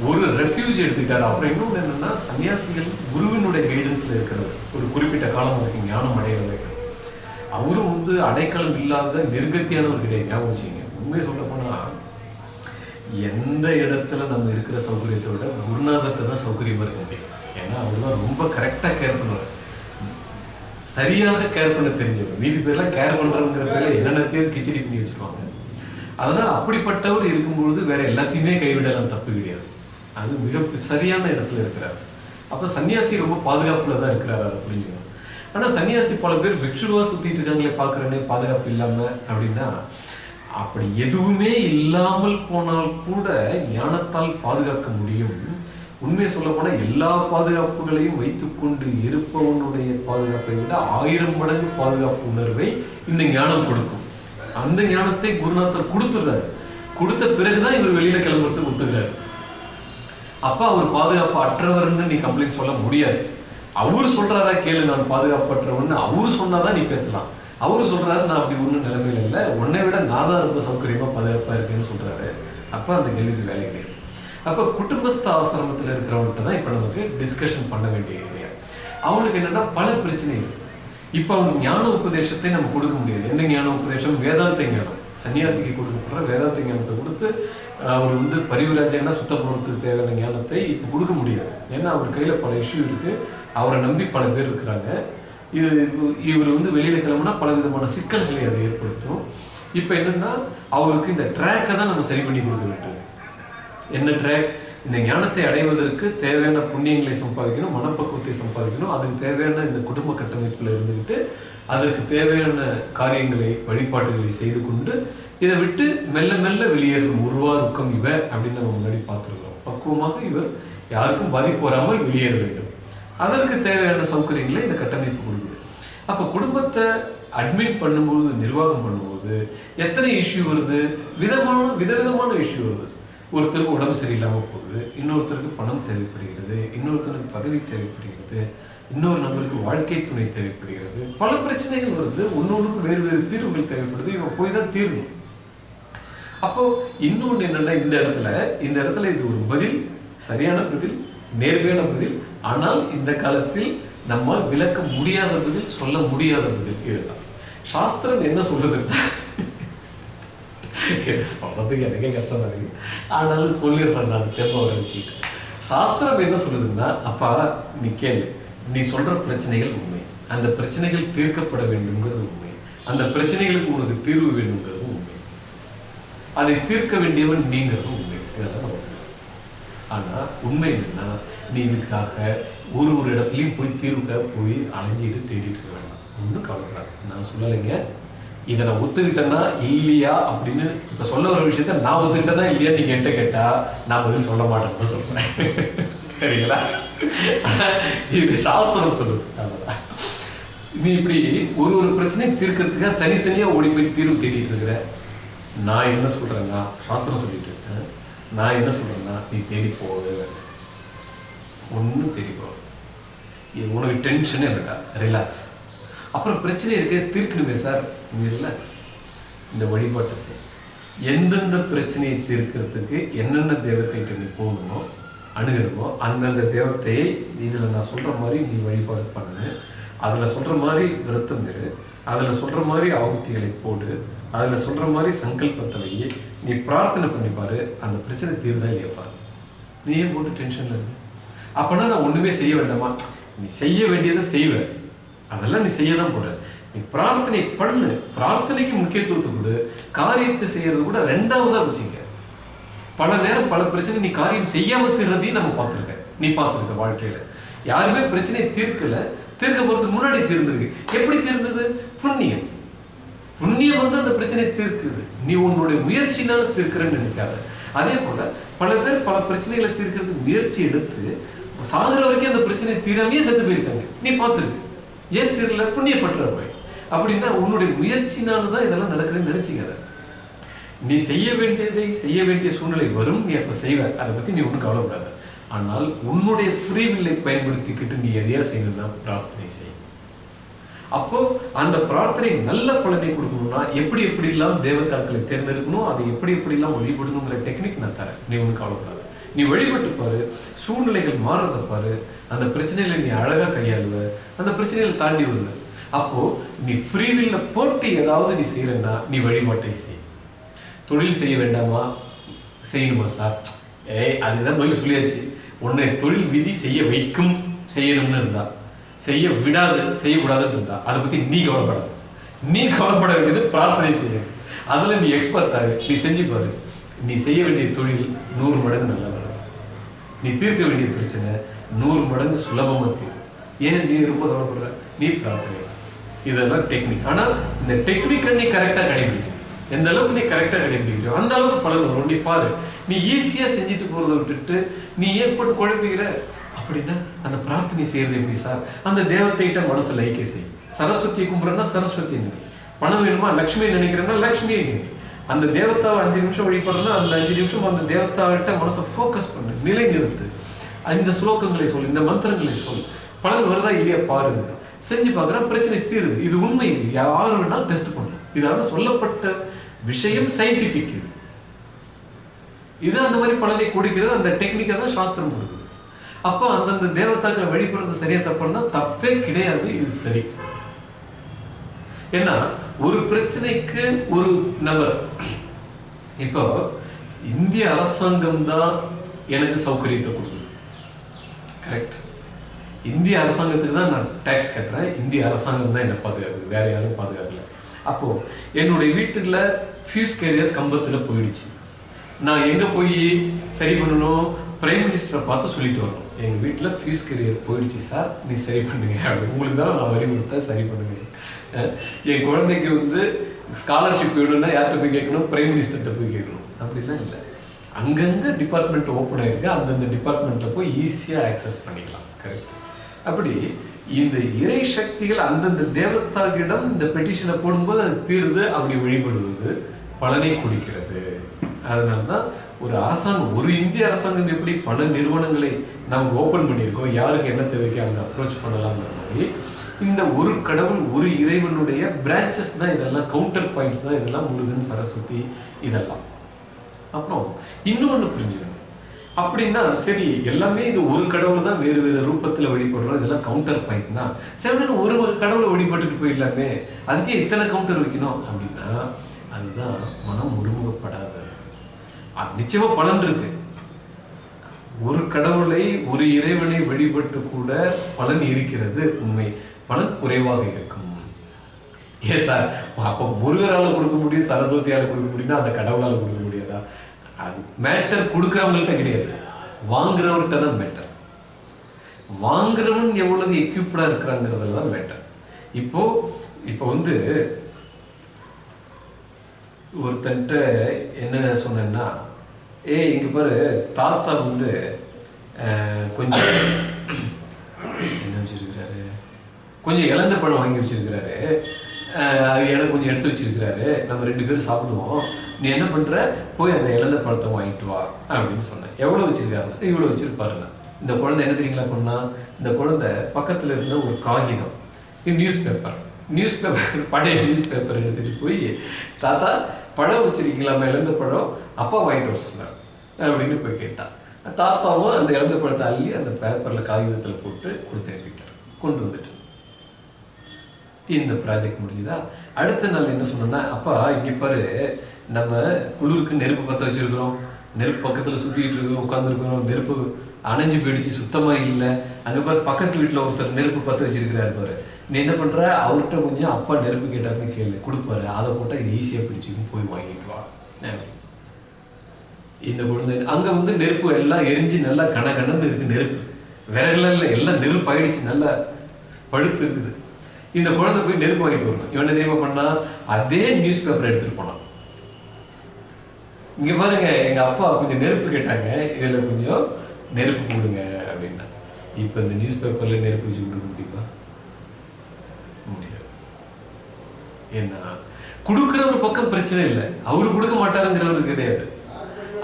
ஒரு ரெஃப்யூஜ் எடுத்துக்கிட்டாரு. அப்புறம் இன்னொன்று என்னன்னா சன்னியாசிகள் குருவினுடைய கைடன்ஸ்ல இருக்கிறது ஒரு குறிப்பிட்ட காலம் வரைக்கும் ஞானம் அடைகிற அவரும் வந்து அடைக்கலம் இல்லாத நிர்கத்தியானவர் கிடையாது. ஞாபகம் வச்சுங்க உண்மையை சொல்ல போனா எந்த இடத்துல நம்ம இருக்கிற சௌகரியத்தை விட குருநாதர்கிட்ட தான் சௌகரியமா இருக்க முடியும். ஏன்னா அவர் தான் ரொம்ப கரெக்டாக கேர் பண்ணுவார். சரியாக கேர் பண்ண தெரிஞ்சவங்க மீதி பேர்லாம் கேர் பண்றங்கிற பேர்ல என்னென்னத்தையோ கிச்சடி பண்ணி வச்சிருவாங்க. அதனால அப்படிப்பட்டவர் இருக்கும்பொழுது வேற எல்லாத்தையுமே கைவிடலாம் தப்பு கிடையாது. அது மிக சரியான இடத்துல இருக்கிறார். அப்ப சன்னியாசி ரொம்ப பாதுகாப்புல தான் இருக்கிறார் அதை புரிஞ்சுக்கணும். ஆனா சன்னியாசி பல பேர் பிக்ஷுவா சுத்திட்டு இருக்காங்களே பாக்குறேனே பாதுகாப்பு இல்லாம அப்படின்னா அப்படி எதுவுமே இல்லாமல் போனால் கூட ஞானத்தால் பாதுகாக்க முடியும். உண்மையை சொல்லப்போனால் எல்லா பாதுகாப்புகளையும் வைத்துக்கொண்டு இருப்பவனுடைய பாதுகாப்பை விட ஆயிரம் மடங்கு பாதுகாப்பு உணர்வை இந்த ஞானம் கொடுக்கும். அந்த ஞானத்தை குருநாதர் கொடுத்துடுறாரு. கொடுத்த பிறகுதான் இவர் வெளியில கிளம்புறதுக்கு ஒத்துக்கிறாரு. அப்ப அவர் பாதுகாப்பு அற்றவர்னு நீ கம்ப்ளைண்ட் சொல்ல முடியாது. அவரு சொல்றாரா கேளு நான் பாதுகாப்பற்றவன்னு அவரு சொன்னாதான் நீ பேசலாம். அவரு சொல்றாரு நான் அப்படி ஒண்ணும் நிலைமையில இல்லை. உன்னை விட நான் தான் ரொம்ப சௌகரியமா பாதுகாப்பா இருக்கேன்னு சொல்றாரு. அப்ப அந்த கேள்விக்கு வேலை கிடையாது அப்போ குடும்பஸ்த ஆசிரமத்துல இருக்கிறவங்ககிட்ட தான் இப்போ நமக்கு டிஸ்கஷன் பண்ண வேண்டிய ஏரியா அவனுக்கு என்னன்னா பல பிரச்சனை இருக்கு இப்போ அவனுக்கு ஞான உபதேசத்தை நம்ம கொடுக்க முடியாது. எந்த ஞான உபதேசம்? வேதாந்த ஞானம். சன்னியாசிக்கு கொடுக்கப்படுற வேதாந்த ஞானத்தை கொடுத்து அவர் வந்து பரிவராஜனா சுத்தப்படுறதுக்கு தேவையான ஞானத்தை இப்போ கொடுக்க முடியாது. ஏன்னா அவர் கையில் பல இஷ்யூ இருக்குது அவரை நம்பி பல பேர் இருக்கிறாங்க. இது இவர் வந்து வெளியில் கிளம்புனா பல விதமான சிக்கல்களை அதை ஏற்படுத்தும். இப்போ என்னென்னா அவருக்கு இந்த ட்ராக்கை தான் நம்ம சரி பண்ணி கொடுக்க வேண்டும். என்ன ட்ராக் இந்த ஞானத்தை அடைவதற்கு தேவையான புண்ணியங்களை சம்பாதிக்கணும் மனப்பக்குவத்தை சம்பாதிக்கணும். அதுக்கு தேவையான இந்த குடும்ப கட்டமைப்பில் இருந்துக்கிட்டு அதற்கு தேவையான காரியங்களை வழிபாட்டுகளை செய்து கொண்டு இதை விட்டு மெல்ல மெல்ல வெளியேறும் உருவாருக்கம் இவர் அப்படின்னு நம்ம முன்னாடி பார்த்துருக்கோம் பக்குவமாக இவர் யாருக்கும் பாதிப்பு வராமல் வெளியேற வேண்டும். அதற்கு தேவையான சௌகரியங்களை இந்த கட்டமைப்பு கொடுக்குது. அப்போ குடும்பத்தை அட்மிட் பண்ணும்போது நிர்வாகம் பண்ணும்போது எத்தனை இஷ்யூ வருது? விதமான விதவிதமான இஷ்யூ வருது. ஒருத்தருக்கு உடம்பு சரியில்லாமல் போகுது இன்னொருத்தருக்கு பணம் தேவைப்படுகிறது இன்னொருத்தருக்கு பதவி தேவைப்படுகிறது இன்னொரு நபருக்கு வாழ்க்கை துணை தேவைப்படுகிறது. பல பிரச்சனைகள் வருது ஒன்னொன்றுக்கு வேறு வேறு தீர்வுகள் தேவைப்படுது இவன் போய் தான் தீரணும். அப்போ இன்னொன்று என்னன்னா இந்த இடத்துல இந்த இடத்துல இது ஒரு பதில் சரியான பதில் நேர்மையான பதில் ஆனால் இந்த காலத்தில் நம்மால் விளக்க முடியாத பதில் சொல்ல முடியாத பதில் இதுதான். சாஸ்திரம் என்ன சொல்லுதுன்னா சொல்றதுக்கு எனக்கே கஷ்டமா இருக்கு ஆனாலும் சொல்லிடுறேன் நான் தெம்ப வச்சுக்கிட்டு. சாஸ்திரம் என்ன சொல்லுதுன்னா அப்பா நீ கேளு. நீ சொல்ற பிரச்சனைகள் உண்மை. அந்த பிரச்சனைகள் தீர்க்கப்பட வேண்டும்ங்கிறது உண்மை. அந்த பிரச்சனைகளுக்கு உனக்கு தீர்வு வேண்டும்ங்கிறது உண்மை. அதை தீர்க்க வேண்டியவன் நீங்கிறது உண்மை. இதெல்லாம் நம்ம ஆனா உண்மை என்னன்னா நீ இதுக்காக ஒரு ஒரு இடத்துலையும் போய் தீர்வுக்காக போய் அலைஞ்சிட்டு தேடிட்டு இருக்க வேண்டாம். ஒன்றும் கவலைப்படாது. நான் சொல்லலைங்க. இதை நான் ஒத்துக்கிட்டேன்னா இல்லையா அப்படின்னு இப்போ சொல்ல ஒரு விஷயத்த நான் ஒத்துக்கிட்டேன்னா இல்லையா நீங்க என்கிட்ட கேட்டால் நான் பதில் சொல்ல மாட்டேன்னு சொல்கிறேன் சரிங்களா? இது சாஸ்திரம் சொல்லுது. அவ்வளோதான் நீ இப்படி ஒரு ஒரு பிரச்சனையும் தீர்க்கறதுக்காக தனித்தனியாக ஓடி போய் தீர்வு தேடிட்டு இருக்கிற? நான் என்ன சொல்கிறேன்னா சாஸ்திரம் சொல்லிட்டு இருக்கேன் நான் என்ன சொல்கிறேன்னா நீ தேடி போகவே வேண்டாம் ஒன்றும் தேடி போக இது உனக்கு டென்ஷனே வேண்டாம் ரிலாக்ஸ் அப்புறம் பிரச்சனை இருக்கு தீர்க்கணுமே சார். ரிலாக்ஸ் இந்த வழிபாட்டை செய் எந்தெந்த பிரச்சனையை தீர்க்கிறதுக்கு என்னென்ன தெய்வத்தை நீ போகணுமோ அணுகணுமோ அந்தந்த தெய்வத்தையை இதில் நான் சொல்கிற மாதிரி நீ வழிபாடு பண்ணு. அதில் சொல்கிற மாதிரி விரத்தம் இரு. அதில் சொல்கிற மாதிரி ஆகுத்திகளை போடு. அதில் சொல்கிற மாதிரி சங்கல்பத்தை நீ பிரார்த்தனை பண்ணி பாரு. அந்த பிரச்சனை தீர்ந்தா இல்லையா பாரு. நீ ஏன் போட்டு டென்ஷனில் இருக்கு? அப்போனா நான் ஒன்றுமே செய்ய வேண்டாமா? நீ செய்ய வேண்டியதை செய்வ. அதெல்லாம் நீ செய்ய தான் போகிற நீ பிரார்த்தனை பண்ணு. பிரார்த்தனைக்கு முக்கியத்துவத்தை கொடு. காரியத்தை செய்யறது கூட ரெண்டாவதா வச்சுங்க. பல நேரம் பல பிரச்சனை நீ காரியம் செய்யாம தீர்றதையும் நம்ம பார்த்துருக்க. நீ பார்த்துருக்க வாழ்க்கையில. யாருமே பிரச்சனையை தீர்க்கல. தீர்க்க போறதுக்கு முன்னாடி தீர்ந்திருக்கு. எப்படி தீர்ந்தது? புண்ணியம். புண்ணியம் வந்து அந்த பிரச்சனையை தீர்க்குது. நீ உன்னுடைய முயற்சினால தீர்க்கிறன்னு நினைக்காத. அதே போல பல பேர் பல பிரச்சனைகளை தீர்க்கிறதுக்கு முயற்சி எடுத்து சாகுற வரைக்கும் அந்த பிரச்சனை தீராமையே செத்து போயிருக்காங்க. நீ பார்த்துருக்கு. ஏன் தீரல? புண்ணியப்பற்ற போய் அப்படின்னா உன்னுடைய முயற்சினால தான் இதெல்லாம் நடக்குதுன்னு நினைச்சிக்காத. நீ செய்ய வேண்டியதை செய்ய வேண்டிய சூழ்நிலை வரும் நீ அப்ப செய்வ. அதை பத்தி நீ ஒன்றும் கவலைப்படாத. ஆனால் உன்னுடைய ஃப்ரீ வில்லை பயன்படுத்திக்கிட்டு நீ எதையா செய்யணும்னா பிரார்த்தனை செய். அப்போ அந்த பிரார்த்தனை நல்ல பலனை கொடுக்கணும்னா எப்படி எப்படி எல்லாம் தேவதாக்களை தேர்ந்தெடுக்கணும் அதை எப்படி எப்படி எல்லாம் வழிபடணுங்கிற டெக்னிக் நான் தரேன். நீ ஒன்றும் கவலைப்படாத. நீ வழிபட்டு பாரு சூழ்நிலைகள் மாறுறத பாரு. அந்த பிரச்சனைகளை நீ அழகா கையாளுவ. அந்த பிரச்சனைகளை தாண்டி வருவ. அப்போ நீ ஃப்ரீவில்ல போட்டு ஏதாவது நீ செய்யறன்னா நீ வழிபாட்டை செய். தொழில் செய்ய வேண்டாமா? செய்யணுமா சார்? ஏய் அதுதான் பதில் சொல்லியாச்சு. உன்னை தொழில் விதி செய்ய வைக்கும் செய்யணும்னு இருந்தா செய்ய விடாது செய்யக்கூடாதுன்னு இருந்தா அதை பத்தி நீ கவலைப்படாது. நீ கவலைப்பட வேண்டியது பிரார்த்தனை செய்ய. அதுல நீ எக்ஸ்பர்ட் ஆகு. நீ செஞ்சு பாரு. நீ செய்ய வேண்டிய தொழில் நூறு மடங்கு நல்லா நடக்கும் நீ தீர்க்க வேண்டிய பிரச்சனை நூறு மடங்கு சுலபமா தீரும். ஏன் நீ ரொம்ப கவலைப்படுற? நீ பிரார்த்தனை இதெல்லாம் டெக்னிக் ஆனால் இந்த டெக்னிக்கை நீ கரெக்டாக கடைபிடிக்கணும் எந்த அளவுக்கு நீ கரெக்டாக கடைபிடிக்கிறியோ அந்த அளவுக்கு பலன் வரும். நீ பாரு நீ ஈஸியாக செஞ்சுட்டு போறதை விட்டுட்டு நீ ஏன் போட்டு குழப்பிக்கிற? அப்படின்னா அந்த பிரார்த்தனை செய்யறது எப்படி சார்? அந்த தேவத்தைகிட்ட மனசு லைக்க செய். சரஸ்வதியை கும்பிட்றேன்னா சரஸ்வதி நினை பணம் வேணுமா? லக்ஷ்மி நினைக்கிறேன்னா லக்ஷ்மியை நினை அந்த தேவத்தாவை அஞ்சு நிமிஷம் வழிபடுறேன்னா அந்த அஞ்சு நிமிஷம் அந்த தேவத்தாவிட்ட மனசை ஃபோக்கஸ் பண்ணு. நிலை நிறுத்து இந்த ஸ்லோகங்களை சொல் இந்த மந்திரங்களை சொல். பலன் வருதா இல்லையா பாருங்க. செஞ்சு பார்க்குறேன் பிரச்சனை தீருது. இது உண்மை. இது வேணாலும் டெஸ்ட் பண்ணலாம். இதாவது சொல்லப்பட்ட விஷயம் சயின்டிஃபிக் இது. இது அந்த மாதிரி பலனை கொடுக்கிறது அந்த டெக்னிக்கை தான் சாஸ்திரம் கொடுக்குது. அப்போ அந்தந்த தேவதாக்களை வழிபடுறது சரியா தப்புன்னா தப்பே கிடையாது இது சரி. ஏன்னா ஒரு பிரச்சனைக்கு ஒரு நபர் இப்போ இந்திய அரசாங்கம் தான் எனக்கு சௌகரியத்தை கொடுக்குது. கரெக்ட் இந்திய அரசாங்கத்துக்கு தான் நான் டேக்ஸ் கட்டுறேன். இந்திய அரசாங்கம் தான் என்னை பாதுகாக்குது. வேற யாரும் பாதுகாக்கல. அப்போ என்னுடைய வீட்டுல ஃபியூஸ் கேரியர் கம்பத்துல போயிடுச்சு. நான் எங்க போய் சரி பண்ணணும்? பிரைம் மினிஸ்டரை பார்த்து சொல்லிட்டு வரணும். எங்கள் வீட்டில் ஃபியூஸ் கேரியர் போயிடுச்சு சார் நீ சரி பண்ணுங்க. அப்படின்னு உங்களுக்கு தான் நான் வரி கொடுத்தா சரி பண்ணுங்க. என் குழந்தைக்கு வந்து ஸ்காலர்ஷிப் வேணும்னா யார்கிட்ட போய் கேட்கணும்? பிரைம் மினிஸ்டர்கிட்ட போய் கேட்கணும். அப்படிலாம் இல்லை. அங்கங்கே டிபார்ட்மெண்ட் ஓப்பன் ஆயிருக்கு. அந்தந்த டிபார்ட்மெண்ட்டில் போய் ஈஸியாக ஆக்சஸ் பண்ணிக்கலாம். கரெக்ட் அப்படி இந்த இறை சக்திகள் அந்தந்த தேவத்தாக்கிடம் இந்த பெட்டிஷனை போடும்போது அது தீர்ந்து அப்படி வழிபடுவது பலனை கொடுக்கிறது. அதனால தான் ஒரு அரசாங்கம் ஒரு இந்திய அரசாங்கம் எப்படி பல நிறுவனங்களை நமக்கு ஓப்பன் பண்ணியிருக்கோம் யாருக்கு என்ன தேவைக்கு அவங்க அப்ரோச் பண்ணலாம்ங்கிற மாதிரி இந்த ஒரு கடவுள் ஒரு இறைவனுடைய பிரான்ச்சஸ் தான் இதெல்லாம் கவுண்டர் பாயிண்ட்ஸ் தான் இதெல்லாம் முருகன் சரஸ்வதி இதெல்லாம். அப்புறம் இன்னொன்று புரிஞ்சுக்கணும். அப்படின்னா சரி எல்லாமே இது ஒரு கடவுள் தான் வேறு வேறு ரூபத்தில் வழிபடுறோம் இதெல்லாம் கவுண்டர் பாயிண்ட் தான். சரி ஒரு ஒரு கடவுளை வழிபட்டுட்டு போயிடலாமே. அதுக்கே இத்தனை கவுண்டர் வைக்கணும் அப்படின்னா அதுதான் மனம் ஒருமுகப்படாத. அது நிச்சயமா பலன் இருக்கு. ஒரு கடவுளை ஒரு இறைவனை வழிபட்டு கூட பலன் இருக்கிறது உண்மை. பலன் குறைவாக இருக்கும். ஏ சார் அப்போ முருகரால கொடுக்க முடியும் சரஸ்வதியால கொடுக்க முடியும்னா அந்த கடவுளால கொடுக்க முடியாதா? அது மேட்டர் கொடுக்குறவங்கள்ட்ட கிடையாது. வாங்குறவர்கிட்ட தான் மேட்டர் வாங்குறவன் எவ்வளவு எக்யூப்டா இருக்கிறாங்கிறதெல்லாம் மேட்டர் இப்போ இப்போ வந்து ஒருத்தன்ட்ட என்ன சொன்னேன்னா ஏ இங்க பாரு தாத்தா வந்து கொஞ்சம் என்ன வச்சிருக்கிறாரு? கொஞ்சம் இழந்த பழம் வாங்கி வச்சிருக்கிறாரு. அது எனக்கு கொஞ்சம் எடுத்து வச்சிருக்கிறாரு. நம்ம ரெண்டு பேரும் சாப்பிடுவோம். நீ என்ன பண்ற? போய் அந்த இழந்த பழத்தை வாங்கிட்டு வா அப்படின்னு சொன்னேன். எவ்வளவு வச்சிருக்காரு? இவ்வளவு வச்சிருப்பாருங்க இந்த குழந்தை என்ன தெரியுங்களா பண்ணா? இந்த குழந்தை பக்கத்துல இருந்த ஒரு காகிதம். இது நியூஸ் பேப்பர் நியூஸ் பேப்பர் பழைய நியூஸ் பேப்பர் எடுத்துட்டு போய் தாத்தா பழம் வச்சிருக்கீங்களாமா இழந்த பழம். அப்பா வாங்கிட்டு வர சொன்னார். அப்படின்னு போய் கேட்டான் தாத்தாவும் அந்த இழந்த பழத்தை அள்ளி அந்த பேப்பர்ல காகிதத்துல போட்டு கொடுத்து அனுப்பிட்டார். கொண்டு வந்துட்டு இந்த ப்ராஜெக்ட் முடிஞ்சுதா? அடுத்த நாள் என்ன சொன்னேன்னா அப்பா இங்க பாரு நம்ம குளிருக்கு நெருப்பு பற்ற வச்சுருக்கிறோம். நெருப்பு பக்கத்தில் சுற்றிக்கிட்டு இருக்கோம் உட்காந்துருக்கிறோம் நெருப்பு அணைஞ்சு போயிடுச்சு சுத்தமாக இல்லை. அங்கே பாரு பக்கத்து வீட்டில் ஒருத்தர் நெருப்பு பற்ற வச்சிருக்கிறாரு பாரு. நீ என்ன பண்ணுற அவர்கிட்ட கொஞ்சம் அப்பா நெருப்பு கேட்டாருன்னு கேளு கொடுப்பாரு. அதை போட்டால் இது ஈஸியா பிடிச்சிக்கும் போய் வாங்கிட்டு வா. இந்த குழந்தை அங்கே வந்து நெருப்பு எல்லாம் எரிஞ்சு நல்லா கன கணன்னு இருக்கு நெருப்பு. விறகுல இல்லை எல்லாம் நெருப்பு ஆயிடுச்சு நல்லா பழுத்து இருக்குது. இந்த குழந்தை போய் நெருப்பு வாங்கிட்டு வரணும். இவன் என்ன தெரியுமா பண்ணா? அதே நியூஸ் பேப்பர் எடுத்துகிட்டு போனான். இங்க பாருங்க எங்க அப்பா கொஞ்சம் நெருப்பு கேட்டாங்க. இதுல கொஞ்சம் நெருப்பு கொடுங்க அப்படின்னா. இப்ப இந்த நியூஸ் பேப்பர்ல நெருப்பு வச்சு கொடுக்க முடியுமா? முடியாது. ஏன்னா கொடுக்கிற ஒரு பக்கம் பிரச்சனை இல்லை. அவரு கொடுக்க மாட்டாருங்கிறவர் கிடையாது.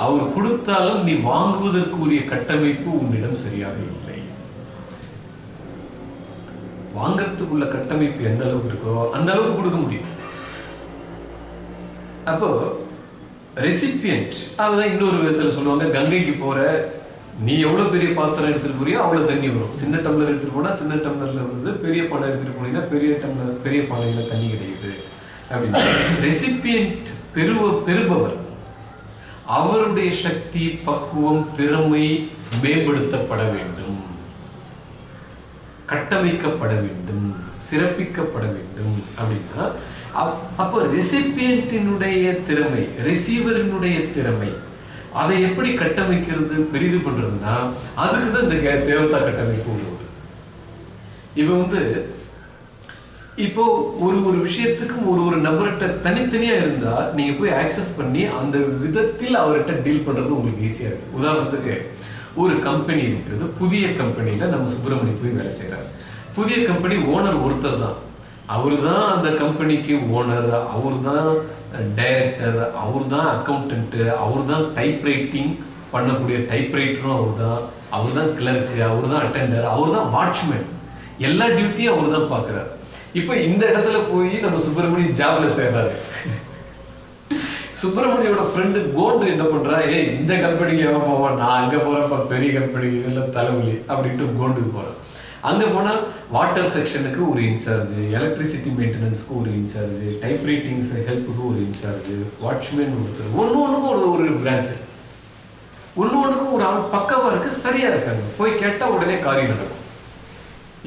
அவர் கொடுத்தாலும் நீ வாங்குவதற்குரிய கட்டமைப்பு உன்னிடம் சரியாக இல்லை. வாங்கறதுக்குள்ள கட்டமைப்பு எந்த அளவுக்கு இருக்கோ அந்த அளவுக்கு கொடுக்க முடியும். அப்போ ரெசிபியன்ட் அதுதான் இன்னொரு விதத்தில் சொல்லுவாங்க கங்கைக்கு போற நீ எவ்வளவு பெரிய பாத்திரம் எடுத்துட்டு போறியோ அவ்வளவு தண்ணி வரும். சின்ன டம்ளர் எடுத்துட்டு போனா சின்ன டம்ளர்ல வந்து பெரிய பானை எடுத்துட்டு போனீங்கன்னா பெரிய டம்ளர் பெரிய பானையில தண்ணி கிடைக்குது. அப்படின்னு. ரெசிபியன்ட் பெருவ பெறுபவர். அவருடைய சக்தி பக்குவம் திறமை மேம்படுத்தப்பட வேண்டும். கட்டமைக்கப்பட வேண்டும். சிறப்பிக்கப்பட வேண்டும். அப்படின்னா அப்போ ரெசிபியன்டினுடைய திறமை ரிசீவரினுடைய திறமை அதை எப்படி கட்டமைக்கிறது பெரிது பண்றதுன்னா அதுக்கு தான் இந்த கே- தேவதா கட்டமைப்பு உள்ளது இப்போ வந்து இப்போ ஒரு ஒரு விஷயத்துக்கும் ஒரு ஒரு நபர்கிட்ட தனித்தனியா இருந்தா நீங்க போய் ஆக்சஸ் பண்ணி அந்த விதத்தில் அவர்கிட்ட டீல் பண்றது உங்களுக்கு ஈஸியா இருக்கு உதாரணத்துக்கு ஒரு கம்பெனி இருக்கிறது புதிய கம்பெனியில நம்ம சுப்பிரமணி போய் வேலை செய்யறாரு புதிய கம்பெனி ஓனர் ஒருத்தர் தான். அவர் தான் அந்த கம்பெனிக்கு ஓனர் அவர் தான் டைரக்டர் அவர் தான் அக்கௌண்டன்ட் அவர் தான் டைப் ரைட்டிங் பண்ணக்கூடிய டைப் ரைட்டரும் அவர் தான் அவர் தான் கிளர்க்கு அவர் தான் அட்டெண்டர் அவர் தான் வாட்ச்மேன் எல்லா டியூட்டியும் அவர் தான் பார்க்குறாரு. இப்போ இந்த இடத்துல போய் நம்ம சுப்பிரமணியம் ஜாப்ல சேர்றாரு. சுப்பிரமணியோட ஃப்ரெண்டு கோண்டு என்ன பண்றா? ஏய் இந்த கம்பெனிக்கு எவன் போவான்? நான் அங்க போறப்ப பெரிய கம்பெனி இதெல்லாம் தலைவலி அப்படின்ட்டு கோண்டுக்கு போறேன். அங்கே போனால் வாட்டர் செக்ஷனுக்கு ஒரு இன்சார்ஜ் எலக்ட்ரிசிட்டி மெயின்டெனன்ஸ்க்கு ஒரு இன்சார்ஜ் டைப் ரைட்டிங்ஸ் ஹெல்ப்புக்கு ஒரு இன்சார்ஜ் வாட்ச்மேன் ஒருத்தர். ஒன்று ஒன்றுக்கும் ஒரு ஒரு பிரான்ச்சு ஒன்று ஒன்றுக்கும் ஒரு ஆள் பக்கமாக இருக்கு சரியாக இருக்காங்க. போய் கேட்டால் உடனே காரியம் நடக்கும்.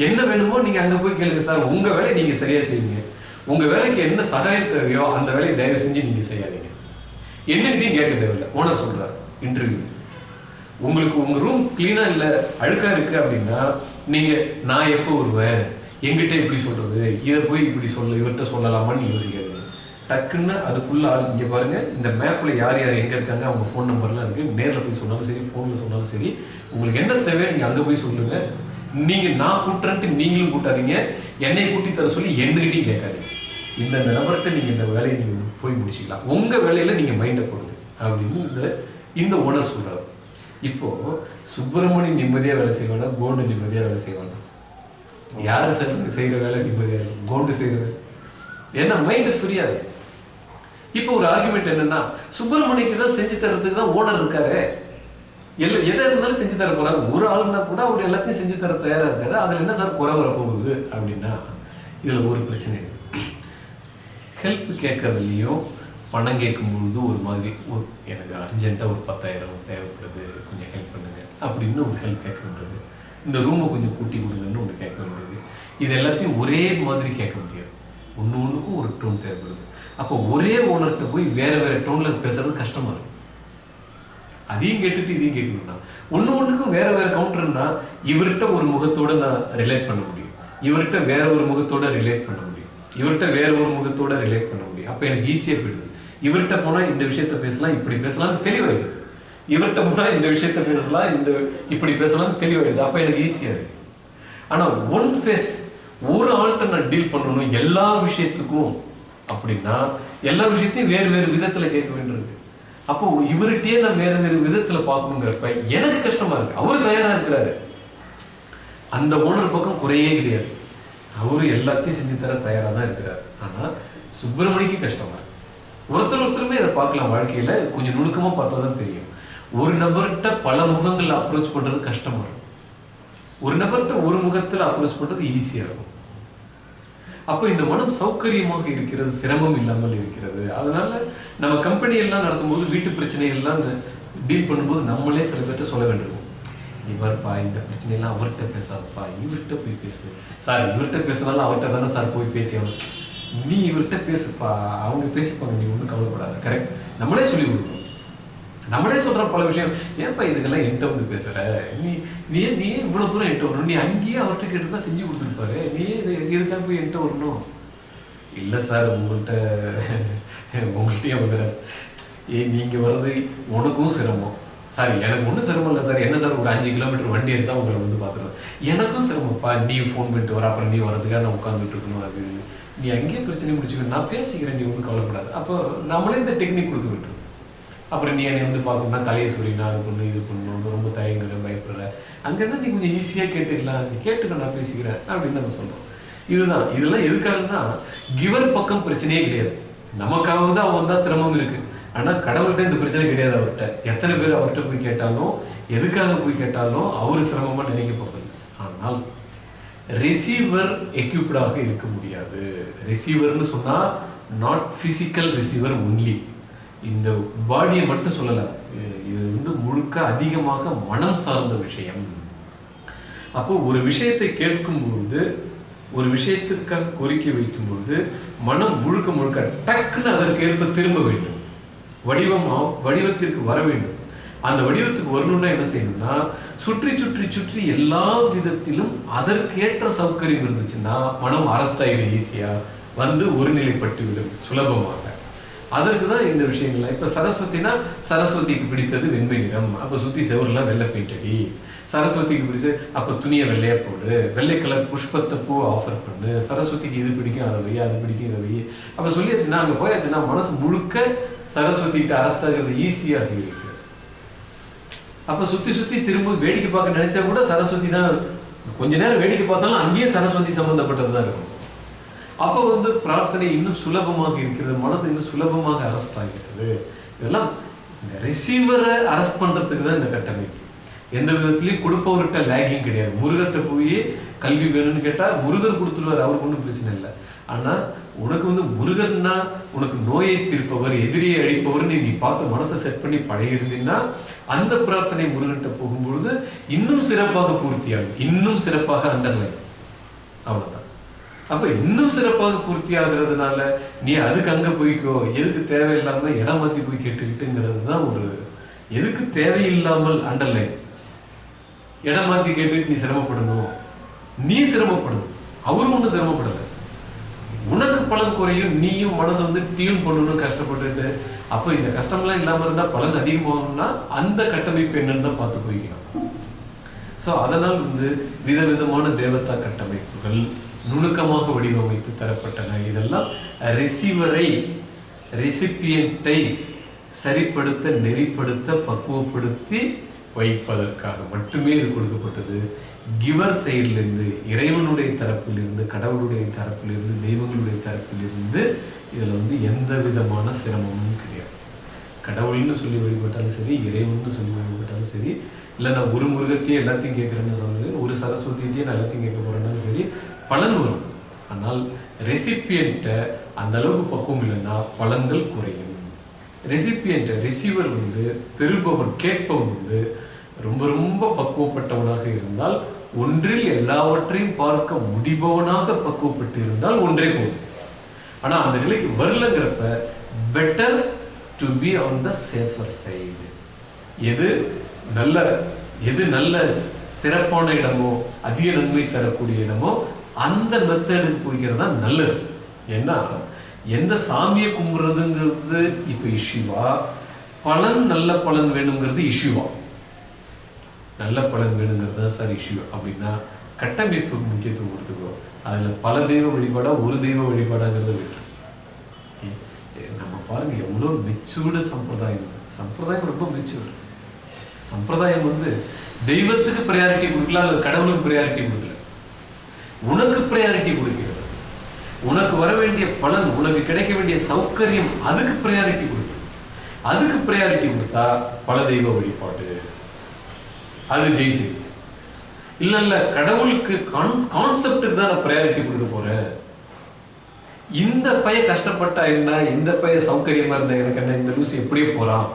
என்ன வேணுமோ நீங்கள் அங்கே போய் கேளுங்க சார். உங்கள் வேலையை நீங்கள் சரியாக செய்வீங்க. உங்கள் வேலைக்கு என்ன சகாயம் தேவையோ அந்த வேலையை தயவு செஞ்சு நீங்கள் செய்யாதீங்க. எதுக்கிட்டையும் கேட்க தேவையில்லை. ஓனர் சொல்கிறார் இன்டர்வியூ உங்களுக்கு உங்கள் ரூம் க்ளீனாக இல்லை அழுக்காக இருக்குது அப்படின்னா நீங்க நான் எப்போ வருவேன்? எங்கிட்ட எப்படி சொல்றது? இதை போய் இப்படி சொல்ல இவர்கிட்ட சொல்லலாமான்னு யோசிக்காது டக்குன்னு அதுக்குள்ள ஆள் இங்க பாருங்க இந்த மேப்ல யார் யார் எங்க இருக்காங்க அவங்க ஃபோன் நம்பர்லாம் இருக்கு. நேரில் போய் சொன்னாலும் சரி ஃபோன்ல சொன்னாலும் சரி உங்களுக்கு என்ன தேவை நீங்க அங்க போய் சொல்லுங்க. நீங்க நான் கூட்டுறேன்ட்டு நீங்களும் கூட்டாதீங்க. என்னை கூட்டி தர சொல்லி என்கிட்டயும் கேட்காதீங்க. இந்த இந்த நபர்கிட்ட நீங்க இந்த வேலையை நீங்க போய் முடிச்சிக்கலாம். உங்க வேலையில நீங்க மைண்டை போடுங்க. அப்படின்னு இந்த இந்த ஓனர் சொல்றாரு. இப்போ சுப்பிரமணியம் நிம்மதியாக வேலை செய்வானா? கோண்டு நிம்மதியாக வேலை செய்வானா? யார் சார் செய்கிற வேலை நிம்மதியாக இருக்கும் கோண்டு செய்கிற வேலை. ஏன்னா மைண்டு ஃப்ரீயா இருக்கு. இப்போ ஒரு ஆர்குமெண்ட் என்னன்னா சுப்பிரமணிக்கு தான் செஞ்சு தரதுக்கு தான் ஓனர் இருக்காரு. எல்லா எதை இருந்தாலும் செஞ்சு தர போறாரு. ஒரு ஆளுனா கூட அவர் எல்லாத்தையும் செஞ்சு தர தயாரா இருக்காரு. அதுல என்ன சார் குறை வர போகுது அப்படின்னா இதுல ஒரு பிரச்சனை இருக்கு. ஹெல்ப் கேட்கறதுலையும் பணம் கேட்கும்பொழுது ஒரு மாதிரி ஒரு எனக்கு அர்ஜென்ட்டாக ஒரு பத்தாயிரம் தேவைப்படுது கொஞ்சம் ஹெல்ப் பண்ணுங்க. அப்படின்னு ஒரு ஹெல்ப் கேட்க வேண்டியது. இந்த ரூமை கொஞ்சம் கூட்டி கொடுங்கன்னு ஒன்று கேட்க வேண்டியது. இது எல்லாத்தையும் ஒரே மாதிரி கேட்க முடியாது. ஒன்று ஒன்றுக்கும் ஒரு டோன் தேவைப்படுது. அப்போ ஒரே ஓனர்கிட்ட போய் வேறு வேறு டோனில் பேசுறது கஷ்டமாக இருக்கும் அதையும் கேட்டுட்டு இதையும் கேட்கணும்னா ஒன்று ஒன்றுக்கும் வேறு வேறு கவுண்டர் இருந்தால் இவர்கிட்ட ஒரு முகத்தோட நான் ரிலேட் பண்ண முடியும். இவர்கிட்ட வேற ஒரு முகத்தோட ரிலேட் பண்ண முடியும். இவர்கிட்ட வேற ஒரு முகத்தோட ரிலேட் பண்ண முடியும். அப்போ எனக்கு ஈஸியாக போயிடுது. இவர்கிட்ட போனா இந்த விஷயத்த பேசலாம் இப்படி பேசலாம் தெளிவாயிடுது. இவர்கிட்ட போனா இந்த விஷயத்த பேசலாம் இந்த இப்படி பேசலாம் தெளிவாயிடுது. அப்போ எனக்கு ஈஸியா இருக்கு. ஆனா ஒன் ஃபேஸ் ஒரு ஆள்கிட்ட நான் டீல் பண்ணணும் எல்லா விஷயத்துக்கும் அப்படின்னா எல்லா விஷயத்தையும் வேறு வேறு விதத்துல கேட்க வேண்டியிருக்கு. அப்போ இவர்கிட்டயே நான் வேற வேறு விதத்துல பார்க்கணுங்கிறப்ப எனக்கு கஷ்டமா இருக்கு. அவரு தயாரா இருக்கிறாரு. அந்த ஓனர் பக்கம் குறையே கிடையாது. அவரு எல்லாத்தையும் செஞ்சு தர தயாரா தான் இருக்கிறார். ஆனா சுப்பிரமணிக்கு கஷ்டமா ஒருத்தர் ஒருத்தருமே இதை பார்க்கலாம் வாழ்க்கையில. கொஞ்சம் நுணுக்கமா பார்த்தா தான் தெரியும். ஒரு நபர்கிட்ட பல முகங்கள்ல அப்ரோச் பண்றது கஷ்டமாக இருக்கும். ஒரு நபர்கிட்ட ஒரு முகத்துல அப்ரோச் பண்ணுறது ஈஸியாக இருக்கும். அப்போ இந்த மனம் சௌகரியமாக இருக்கிறது சிரமம் இல்லாமல் இருக்கிறது. அதனால நம்ம கம்பெனி எல்லாம் நடத்தும்போது வீட்டு பிரச்சனை எல்லாம் டீல் பண்ணும்போது நம்மளே சில பேர்ட்ட சொல்ல வேண்டியிருக்கும். நீ இந்த பிரச்சனையெல்லாம் அவர்கிட்ட பேசாதப்பா இவர்கிட்ட போய் பேசு. சார் இவர்கிட்ட பேசுனாலும் அவர்கிட்ட தானே சார் போய் பேசியவன் நீ இவர்கிட்ட பேசுப்பா அவங்க பேசிப்பாங்க நீ ஒன்றும் கவலைப்படாத கரெக்ட் நம்மளே சொல்லி கொடுக்கணும். நம்மளே சொல்ற பல விஷயம் ஏன்பா இதுக்கெல்லாம் என்கிட்ட வந்து பேசுற? நீ நீ நீ இவ்வளோ இவ்வளவு தூரம் என்கிட்ட வரணும்? நீ அங்கேயே அவர்கிட்ட கேட்டுருந்தா செஞ்சு கொடுத்துருப்பாரு. நீ இது இதுக்காக போய் என்கிட்ட வரணும்? இல்லை சார் உங்கள்கிட்ட உங்கள்கிட்டயே வந்து ஏ நீங்க வர்றது உனக்கும் சிரமம். சார் எனக்கு ஒன்றும் சிரமம் இல்லை சார். என்ன சார் ஒரு அஞ்சு கிலோமீட்டர் வண்டி எடுத்தால் உங்களை வந்து பார்த்துருவேன். எனக்கும் சிரமப்பா நீ ஃபோன் பண்ணிட்டு வர அப்புறம் நீ வரதுக்காக நான் உட்காந்துட்டு இருக்கணும் அது நீ அங்கேயே பிரச்சனை முடிச்சுக்க நான் பேசிக்கிறேன் நீ ஒன்றும் கவலைப்படாது. அப்போ நம்மளே இந்த டெக்னிக் கொடுக்க விட்டுரும். அப்புறம் நீ என்னை வந்து பார்க்கணும்னா தலையை சொல்லினா அது பண்ணு இது பண்ணணும் ரொம்ப தயங்குற பயப்படுற. அங்கன்னா நீ கொஞ்சம் ஈஸியாக கேட்டுக்கலாம் நீ கேட்டுக்க நான் பேசிக்கிறேன் அப்படின்னு நம்ம சொல்கிறோம் இதுதான். இதெல்லாம் எதுக்காகன்னா கிவர் பக்கம் பிரச்சனையே கிடையாது. நமக்காக தான் அவன் தான் சிரமம் இருக்கு. ஆனால் கடவுள்கிட்ட இந்த பிரச்சனை கிடையாது அவர்கிட்ட. எத்தனை பேர் அவர்கிட்ட போய் கேட்டாலும் எதுக்காக போய் கேட்டாலும் அவர் சிரமமாக நினைக்க போகிறது ஆனால் ரிசீவர் எக்யூப்டாக இருக்க முடியாது. ரிசீவர்னு சொன்னா நாட் பிசிக்கல் ரிசீவர் ஒன்லி இந்த பாடியை மட்டும் சொல்லலை. இது வந்து முழுக்க அதிகமாக மனம் சார்ந்த விஷயம். அப்போ ஒரு விஷயத்தை கேட்கும்பொழுது ஒரு விஷயத்திற்காக கோரிக்கை வைக்கும் பொழுது மனம் முழுக்க முழுக்க டக்குன்னு அதற்கு ஏற்ப திரும்ப வேண்டும். வடிவம் வடிவத்திற்கு வர வேண்டும். அந்த வடிவத்துக்கு வரணும்னா என்ன செய்யணும்னா சுற்றி சுற்றி சுற்றி எல்லா விதத்திலும் அதற்கேற்ற சௌகரியம் இருந்துச்சுன்னா மனம் அரெஸ்ட் ஆகிடும் ஈஸியா வந்து ஒருநிலைப்பட்டு விடும் சுலபமாக. அதற்கு தான் இந்த விஷயங்கள்லாம் இப்போ சரஸ்வதினா சரஸ்வதிக்கு பிடித்தது வெண்மை நிறம். அப்போ சுற்றி செவரெல்லாம் வெள்ளை பெயிண்டடி சரஸ்வதிக்கு பிடிச்சது அப்போ துணியை வெள்ளையா போடு. வெள்ளை கலர் புஷ்பத்தை பூ ஆஃபர் பண்ணு. சரஸ்வதிக்கு இது பிடிக்கும் அதை வை அது பிடிக்கும் இதை வை. அப்போ சொல்லியாச்சுன்னா அங்கே போயாச்சுன்னா மனசு முழுக்க சரஸ்வதிக்கிட்ட அரஸ்ட் ஆகிறது ஈஸியாக இருக்கு. அப்ப சுத்தி சுத்தி திரும்ப வேடிக்கை பார்க்க நினைச்சா கூட சரஸ்வதி தான் கொஞ்ச நேரம் வேடிக்கை பார்த்தாலும் அங்கேயும் சரஸ்வதி சம்பந்தப்பட்டது தான் இருக்கும். அப்ப வந்து பிரார்த்தனை இன்னும் சுலபமாக இருக்கிறது மனசு இன்னும் சுலபமாக அரெஸ்ட் ஆகிறது இதெல்லாம் இந்த ரிசீவரை அரெஸ்ட் பண்றதுக்கு தான் இந்த கட்டமைப்பு எந்த விதத்திலையும் கொடுப்பவர்கிட்ட லேகிங் கிடையாது. முருகர்கிட்ட போய் கல்வி வேணும்னு கேட்டா முருகர் கொடுத்துருவார் அவருக்கு ஒன்றும் பிரச்சனை இல்லை. ஆனா உனக்கு வந்து முருகன்னா உனக்கு நோயை தீர்ப்பவர் எதிரியை அழிப்பவர்னு நீ பார்த்து மனசை செட் பண்ணி பழகிருந்தீங்கன்னா அந்த பிரார்த்தனை முருகன்கிட்ட போகும்பொழுது இன்னும் சிறப்பாக பூர்த்தியாகும். இன்னும் சிறப்பாக அண்டர்லைன் அவ்வளவுதான். அப்ப இன்னும் சிறப்பாக பூர்த்தி ஆகுறதுனால நீ அதுக்கு அங்க போய்க்கோ எதுக்கு தேவையில்லாம இடம் மாத்தி போய் கேட்டுக்கிட்டுங்கிறது தான் ஒரு எதுக்கு தேவையில்லாமல் அண்டர்லைன் இடம் மாத்தி கேட்டுட்டு நீ சிரமப்படணும். நீ சிரமப்படணும். அவரும் ஒன்றும் சிரமப்படலை. உனக்கு பலன் குறையும் நீயும் மனசை வந்து டியூன் பண்ணணும் கஷ்டப்பட்டுட்டு அப்போ இந்த கஷ்டம்லாம் இல்லாம இருந்தா பலன் அதிகமாகணும்னா அந்த கட்டமைப்பு என்னன்னு தான் பார்த்து போய்க்கணும். ஸோ அதனால் வந்து விதவிதமான தேவதா கட்டமைப்புகள் நுணுக்கமாக வடிவமைத்து தரப்பட்டன. இதெல்லாம் ரிசீவரை ரெசிபியன்ட்டை சரிப்படுத்த நெறிப்படுத்த பக்குவப்படுத்தி வைப்பதற்காக மட்டுமே இது கொடுக்கப்பட்டது. கிவர் சைட்லேருந்து இறைவனுடைய தரப்பிலிருந்து கடவுளுடைய தரப்பிலிருந்து தெய்வங்களுடைய தரப்பிலிருந்து இதில் வந்து எந்த விதமான சிரமமும் கிடையாது. கடவுள்னு சொல்லி வழிபட்டாலும் சரி இறைவன்னு சொல்லி வழிபட்டாலும் சரி இல்லை நான் ஒரு முருகத்தையே எல்லாத்தையும் கேட்குறேன்னு சொல்லுது ஒரு சரஸ்வதியிட்டே நான் எல்லாத்தையும் கேட்க போகிறேன்னாலும் சரி பலன் வரும். ஆனால் ரெசிபியன்ட்டை அந்த அளவுக்கு பக்குவம் இல்லைன்னா பலன்கள் குறையும். ரெசிபியன்ட் ரிசீவர் வந்து பெறுபவன் கேட்பவன் வந்து ரொம்ப ரொம்ப பக்குவப்பட்டவனாக இருந்தால் ஒன்றில் எல்லாவற்றையும் பார்க்க முடிபவனாக பக்குவப்பட்டு இருந்தால் ஒன்றே போதும். ஆனா அந்த நிலைக்கு வரலங்கிறப்ப better to be on the safer side எது நல்ல எது நல்ல சிறப்பான இடமோ அதிக நன்மை தரக்கூடிய இடமோ அந்த மெத்தடுக்கு போய்கிறது தான் நல்லது. ஏன்னா எந்த சாமியை கும்பிடுறதுங்கிறது இப்போ இஷ்யூவா பலன் நல்ல பலன் வேணுங்கிறது இஷ்யூவா நல்ல பலன் வேணுங்கிறது தான் சார் இஷ்யூ அப்படின்னா கட்டமைப்புக்கு முக்கியத்துவம் கொடுத்துக்கோ அதில் பல தெய்வ வழிபாடா ஒரு தெய்வ வழிபாடாங்கிறத விட்டு நம்ம பாருங்க எவ்வளோ மெச்சூர்டு சம்பிரதாயம். சம்பிரதாயம் ரொம்ப மெச்சூர்டு சம்பிரதாயம் வந்து தெய்வத்துக்கு ப்ரையாரிட்டி கொடுக்கல அல்லது கடவுளுக்கு ப்ரையாரிட்டி கொடுக்கல. உனக்கு ப்ரையாரிட்டி கொடுக்கிறது. உனக்கு வர வேண்டிய பலன் உனக்கு கிடைக்க வேண்டிய சௌகரியம் அதுக்கு ப்ரையாரிட்டி கொடுக்கும். அதுக்கு ப்ரையாரிட்டி கொடுத்தா பல தெய்வ வழிபாடு அது ஜெயிச்சு இல்ல இல்ல கடவுளுக்கு கான்செப்டுக்கு தான் நான் ப்ரையாரிட்டி கொடுக்க போறேன் இந்த பைய கஷ்டப்பட்டா என்ன? இந்த பைய சௌகரியமா இருந்தா எனக்கு என்ன? இந்த லூசி எப்படியே போறான்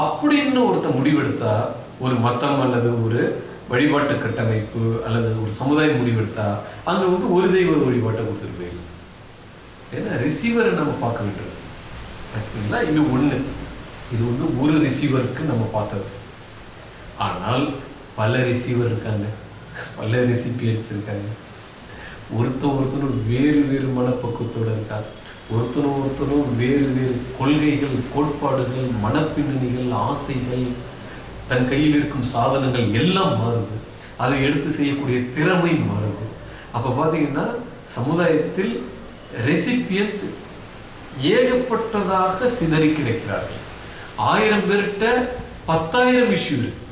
அப்படின்னு ஒருத்த முடிவெடுத்தா ஒரு மதம் அல்லது ஒரு வழிபாட்டு கட்டமைப்பு அல்லது ஒரு சமுதாயம் முடிவெடுத்தா அங்க வந்து ஒரு தெய்வ வழிபாட்டை கொடுத்துட்டு போயிடும் ஏன்னா ரிசீவரை நம்ம பார்க்க வேண்டியது ஆக்சுவலா இது ஒண்ணு. இது வந்து ஒரு ரிசீவருக்கு நம்ம பார்த்தது. ஆனால் பல ரிசீவர் இருக்காங்க. பல ரெசிபியன்ஸ் இருக்காங்க. ஒருத்தன் ஒருத்தனும் வேறு வேறு மனப்பக்குவத்தோட இருக்காங்க ஒருத்தனும் ஒருத்தனும் வேறு வேறு கொள்கைகள் கோட்பாடுகள் மனப்பின்னணிகள் ஆசைகள் தன் கையில் இருக்கும் சாதனங்கள் எல்லாம் மாறுது. அதை எடுத்து செய்யக்கூடிய திறமை மாறுது. அப்போ பார்த்தீங்கன்னா சமுதாயத்தில் ரெசிபியன்ஸ் ஏகப்பட்டதாக சிதறி கிடைக்கிறார்கள். ஆயிரம் பேர்கிட்ட பத்தாயிரம் இஷ்யூ இருக்கு.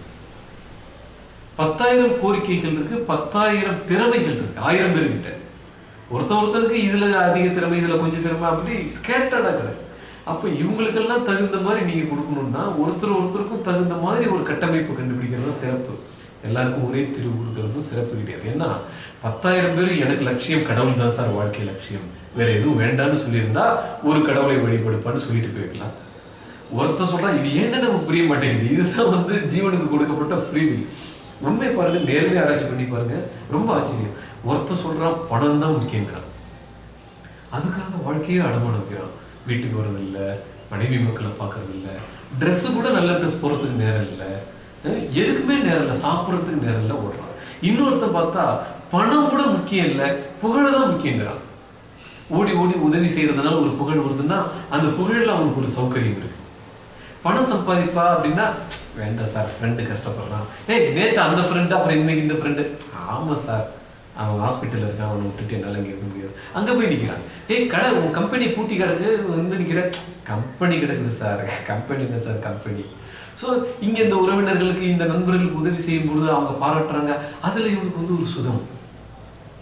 பத்தாயிரம் கோரிக்கைகள் இருக்கு பத்தாயிரம் திறமைகள் இருக்கு ஆயிரம் பேர்கிட்ட ஒருத்த ஒருத்தருக்கு இதுல அதிக திறமை இதுல கொஞ்சம் திறமை அப்படி ஸ்கேட்டர்டா கிடக்கு. அப்ப இவங்களுக்கெல்லாம் தகுந்த மாதிரி நீங்க கொடுக்கணும்னா ஒருத்தர் ஒருத்தருக்கும் தகுந்த மாதிரி ஒரு கட்டமைப்பு கண்டுபிடிக்கிறது சிறப்பு. எல்லாருக்கும் ஒரே திருவு கொடுக்கறதும் சிறப்பு கிடையாது. ஏன்னா பத்தாயிரம் பேர் எனக்கு லட்சியம் கடவுள் தான் சார் வாழ்க்கை லட்சியம். வேற எதுவும் வேண்டாம்னு சொல்லியிருந்தா ஒரு கடவுளை வழிபடுப்பான்னு சொல்லிட்டு போயிருக்கலாம். ஒருத்தர் சொல்றான் இது ஏன்னு நமக்கு புரிய மாட்டேங்குது? இதுதான் வந்து ஜீவனுக்கு கொடுக்கப்பட்ட ஃப்ரீவில் உண்மை பாருங்க நேர்மையை ஆராய்ச்சி பண்ணி பாருங்க ரொம்ப ஆச்சரியம். ஒருத்தர் சொல்றான் பணம் தான் முக்கியங்கிறான். அதுக்காக வாழ்க்கையே அடமானம் வைக்கிறான் வீட்டுக்கு வர்றதில்ல மனைவி மக்களை பார்க்கறது இல்ல ட்ரெஸ் கூட நல்ல ட்ரெஸ் போறதுக்கு நேரம் இல்லை. அஹ் எதுக்குமே நேரம் இல்லை சாப்பிட்றதுக்கு நேரம் இல்லை ஓடுறான். இன்னொருத்தன் பார்த்தா பணம் கூட முக்கியம் இல்லை புகழ் தான் முக்கியங்கிறான். ஓடி ஓடி உதவி செய்யறதுனால ஒரு புகழ் வருதுன்னா அந்த புகழில் அவனுக்கு ஒரு சௌகரியம் இருக்கு. பணம் சம்பாதிப்பா அப்படின்னா வேண்டாம் சார் ஃப்ரெண்டு கஷ்டப்படுறான் ஏய் நேத்து அந்த ஃப்ரெண்டு அப்புறம் இன்னைக்கு இந்த ஃப்ரெண்டு ஆமா சார் அவன் ஹாஸ்பிட்டல்ல இருக்கான் அவனை விட்டுட்டு என்னால் இங்க இருக்க முடியாது. அங்க போய் நிக்கிறான். ஏய் கடை உன் கம்பெனி பூட்டி கிடக்கு வந்து நிற்கிற கம்பெனி கிடக்குது சார் கம்பெனி இல்லை சார் கம்பெனி ஸோ இங்க இந்த உறவினர்களுக்கு இந்த நண்பர்களுக்கு உதவி செய்யும் பொழுது அவங்க பாராட்டுறாங்க. அதுல இவனுக்கு வந்து ஒரு சுகம்.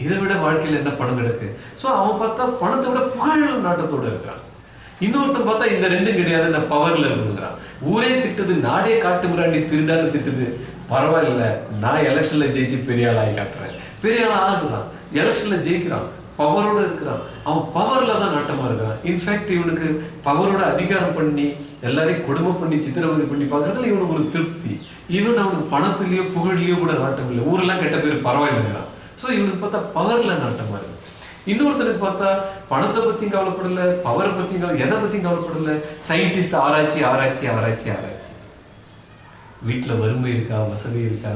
இதை விட வாழ்க்கையில என்ன பணம் கிடக்கு? ஸோ அவன் பார்த்தா பணத்தை விட புகழ் நாட்டத்தோட இருக்கான் இன்னொருத்தன் பார்த்தா இந்த ரெண்டும் கிடையாது நான் பவர்ல இருக்குங்கிறான். ஊரே திட்டுது நாடே காட்டு மிராண்டி திருடான்னு திட்டுது. பரவாயில்ல நான் எலெக்ஷன்ல ஜெயிச்சு பெரிய ஆளாகி காட்டுறேன். பெரிய ஆளா ஆகுறான். எலெக்ஷன்ல ஜெயிக்கிறான். பவரோட இருக்கிறான். அவன் பவர்ல தான் நாட்டமா இருக்கிறான். இன்ஃபேக்ட் இவனுக்கு பவரோட அதிகாரம் பண்ணி எல்லாரையும் கொடுமை பண்ணி சித்திரவதை பண்ணி பார்க்கறதுல இவனுக்கு ஒரு திருப்தி. ஈவன் அவனுக்கு பணத்துலயோ புகழ்லயோ கூட நாட்டம் இல்லை. ஊரெல்லாம் கெட்ட பேர் பரவாயில்லைங்கிறான். ஸோ இவனுக்கு பார்த்தா பவர்ல நாட்டமா இருக்கு. இன்னொருத்தனுக்கு பார்த்தா பணத்தை பத்தியும் கவலைப்படல பவரை பத்தியும் கவலை எதை பத்தியும் கவலைப்படல. சயின்டிஸ்ட் ஆராய்ச்சி ஆராய்ச்சி ஆராய்ச்சி ஆராய்ச்சி. வீட்டில் வறுமை இருக்கா வசதி இருக்கா?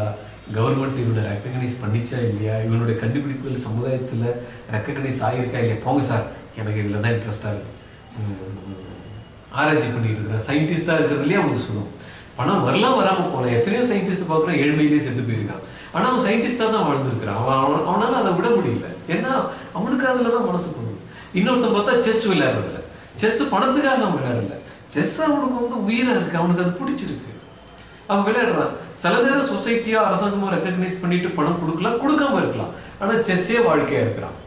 கவர்மெண்ட் இவனை ரெக்கக்னைஸ் பண்ணிச்சா இல்லையா? இவனுடைய கண்டுபிடிப்புகள் சமுதாயத்தில் ரெக்கக்னைஸ் ஆகியிருக்கா இல்லையா? போங்க சார் எனக்கு இதில் தான் இன்ட்ரெஸ்டாக இருக்கு. ஆராய்ச்சி பண்ணிட்டு இருக்கிறேன் சயின்டிஸ்டாக இருக்கிறதுலேயே அவனுக்கு சொல்லும் பணம் வரலாம் வராமல் போகலாம் எத்தனையோ சயின்டிஸ்ட் பார்க்குறோம் ஏழ்மையிலேயே செத்து போயிருக்கான். ஆனால் அவன் சயின்டிஸ்டாக தான் வாழ்ந்துருக்கிறான். அவன் அவன் அவனால் அதை விட முடியல. ஏன்னா அவனுக்கு அதில் தான் மனசு போகுது. இன்னொருத்தன் பார்த்தா செஸ் விளையாடுறதில்ல. செஸ் பணத்துக்காக அவன் விளையாடல. செஸ் அவனுக்கு வந்து உயிராக இருக்கு. அவனுக்கு அது பிடிச்சிருக்கு. அவன் விளையாடுறான். சில நேரம் சொசைட்டியோ அரசாங்கமோ ரெக்கக்னைஸ் பண்ணிட்டு பணம் கொடுக்கலாம் கொடுக்காம இருக்கலாம். ஆனால் செஸ்ஸே வாழ்க்கையா இருக்கிறான்.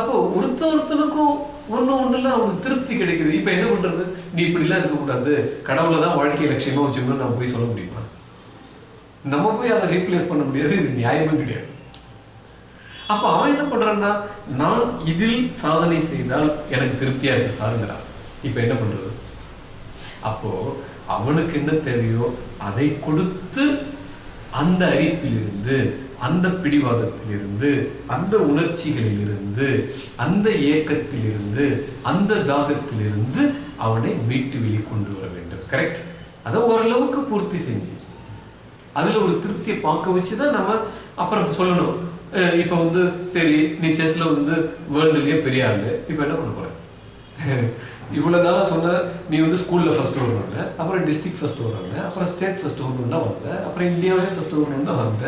அப்போ ஒருத்த ஒருத்தனுக்கும் ஒன்று ஒண்ணுல அவனுக்கு திருப்தி கிடைக்குது. இப்ப என்ன பண்றது? நீ இப்படிலாம் இருக்கக்கூடாது. கடவுளை தான் வாழ்க்கை லட்சியமா வச்சுக்கணும்னு நம்ம போய் சொல்ல முடியுமா? நம்ம போய் அதை ரீப்ளேஸ் பண்ண முடியாது. இது நியாயமும் கிடையாது. அப்ப அவன் என்ன பண்றான்னா நான் இதில் சாதனை செய்தால் எனக்கு திருப்தியா இருக்கு சாருங்கிறான் இப்ப என்ன பண்றது? அப்போ அவனுக்கு என்ன தேவையோ அதை கொடுத்து அந்த அறிப்பிலிருந்து அந்த பிடிவாதத்திலிருந்து அந்த உணர்ச்சிகளிலிருந்து அந்த இயக்கத்திலிருந்து அந்த தாகத்திலிருந்து அவனை மீட்டு வெளி கொண்டு வர வேண்டும். கரெக்ட் அதை ஓரளவுக்கு பூர்த்தி செஞ்சு அதுல ஒரு திருப்தியை பார்க்க வச்சுதான் நம்ம அப்புறம் சொல்லணும். இப்ப வந்து சரி நீ செஸ்ல வந்து வேர்ல்டுலயே பெரிய ஆளு. இப்ப என்ன பண்ண போற? இவ்வளவு நாளா சொன்ன நீ வந்து ஸ்கூல்ல ஃபர்ஸ்ட் வரணும்ல அப்புறம் டிஸ்ட்ரிக்ட் ஃபர்ஸ்ட் வரணும்ல அப்புறம் ஸ்டேட் ஃபர்ஸ்ட் வரணும்னா வந்த அப்புறம் இந்தியாவிலே ஃபர்ஸ்ட் வரணும்னா வந்த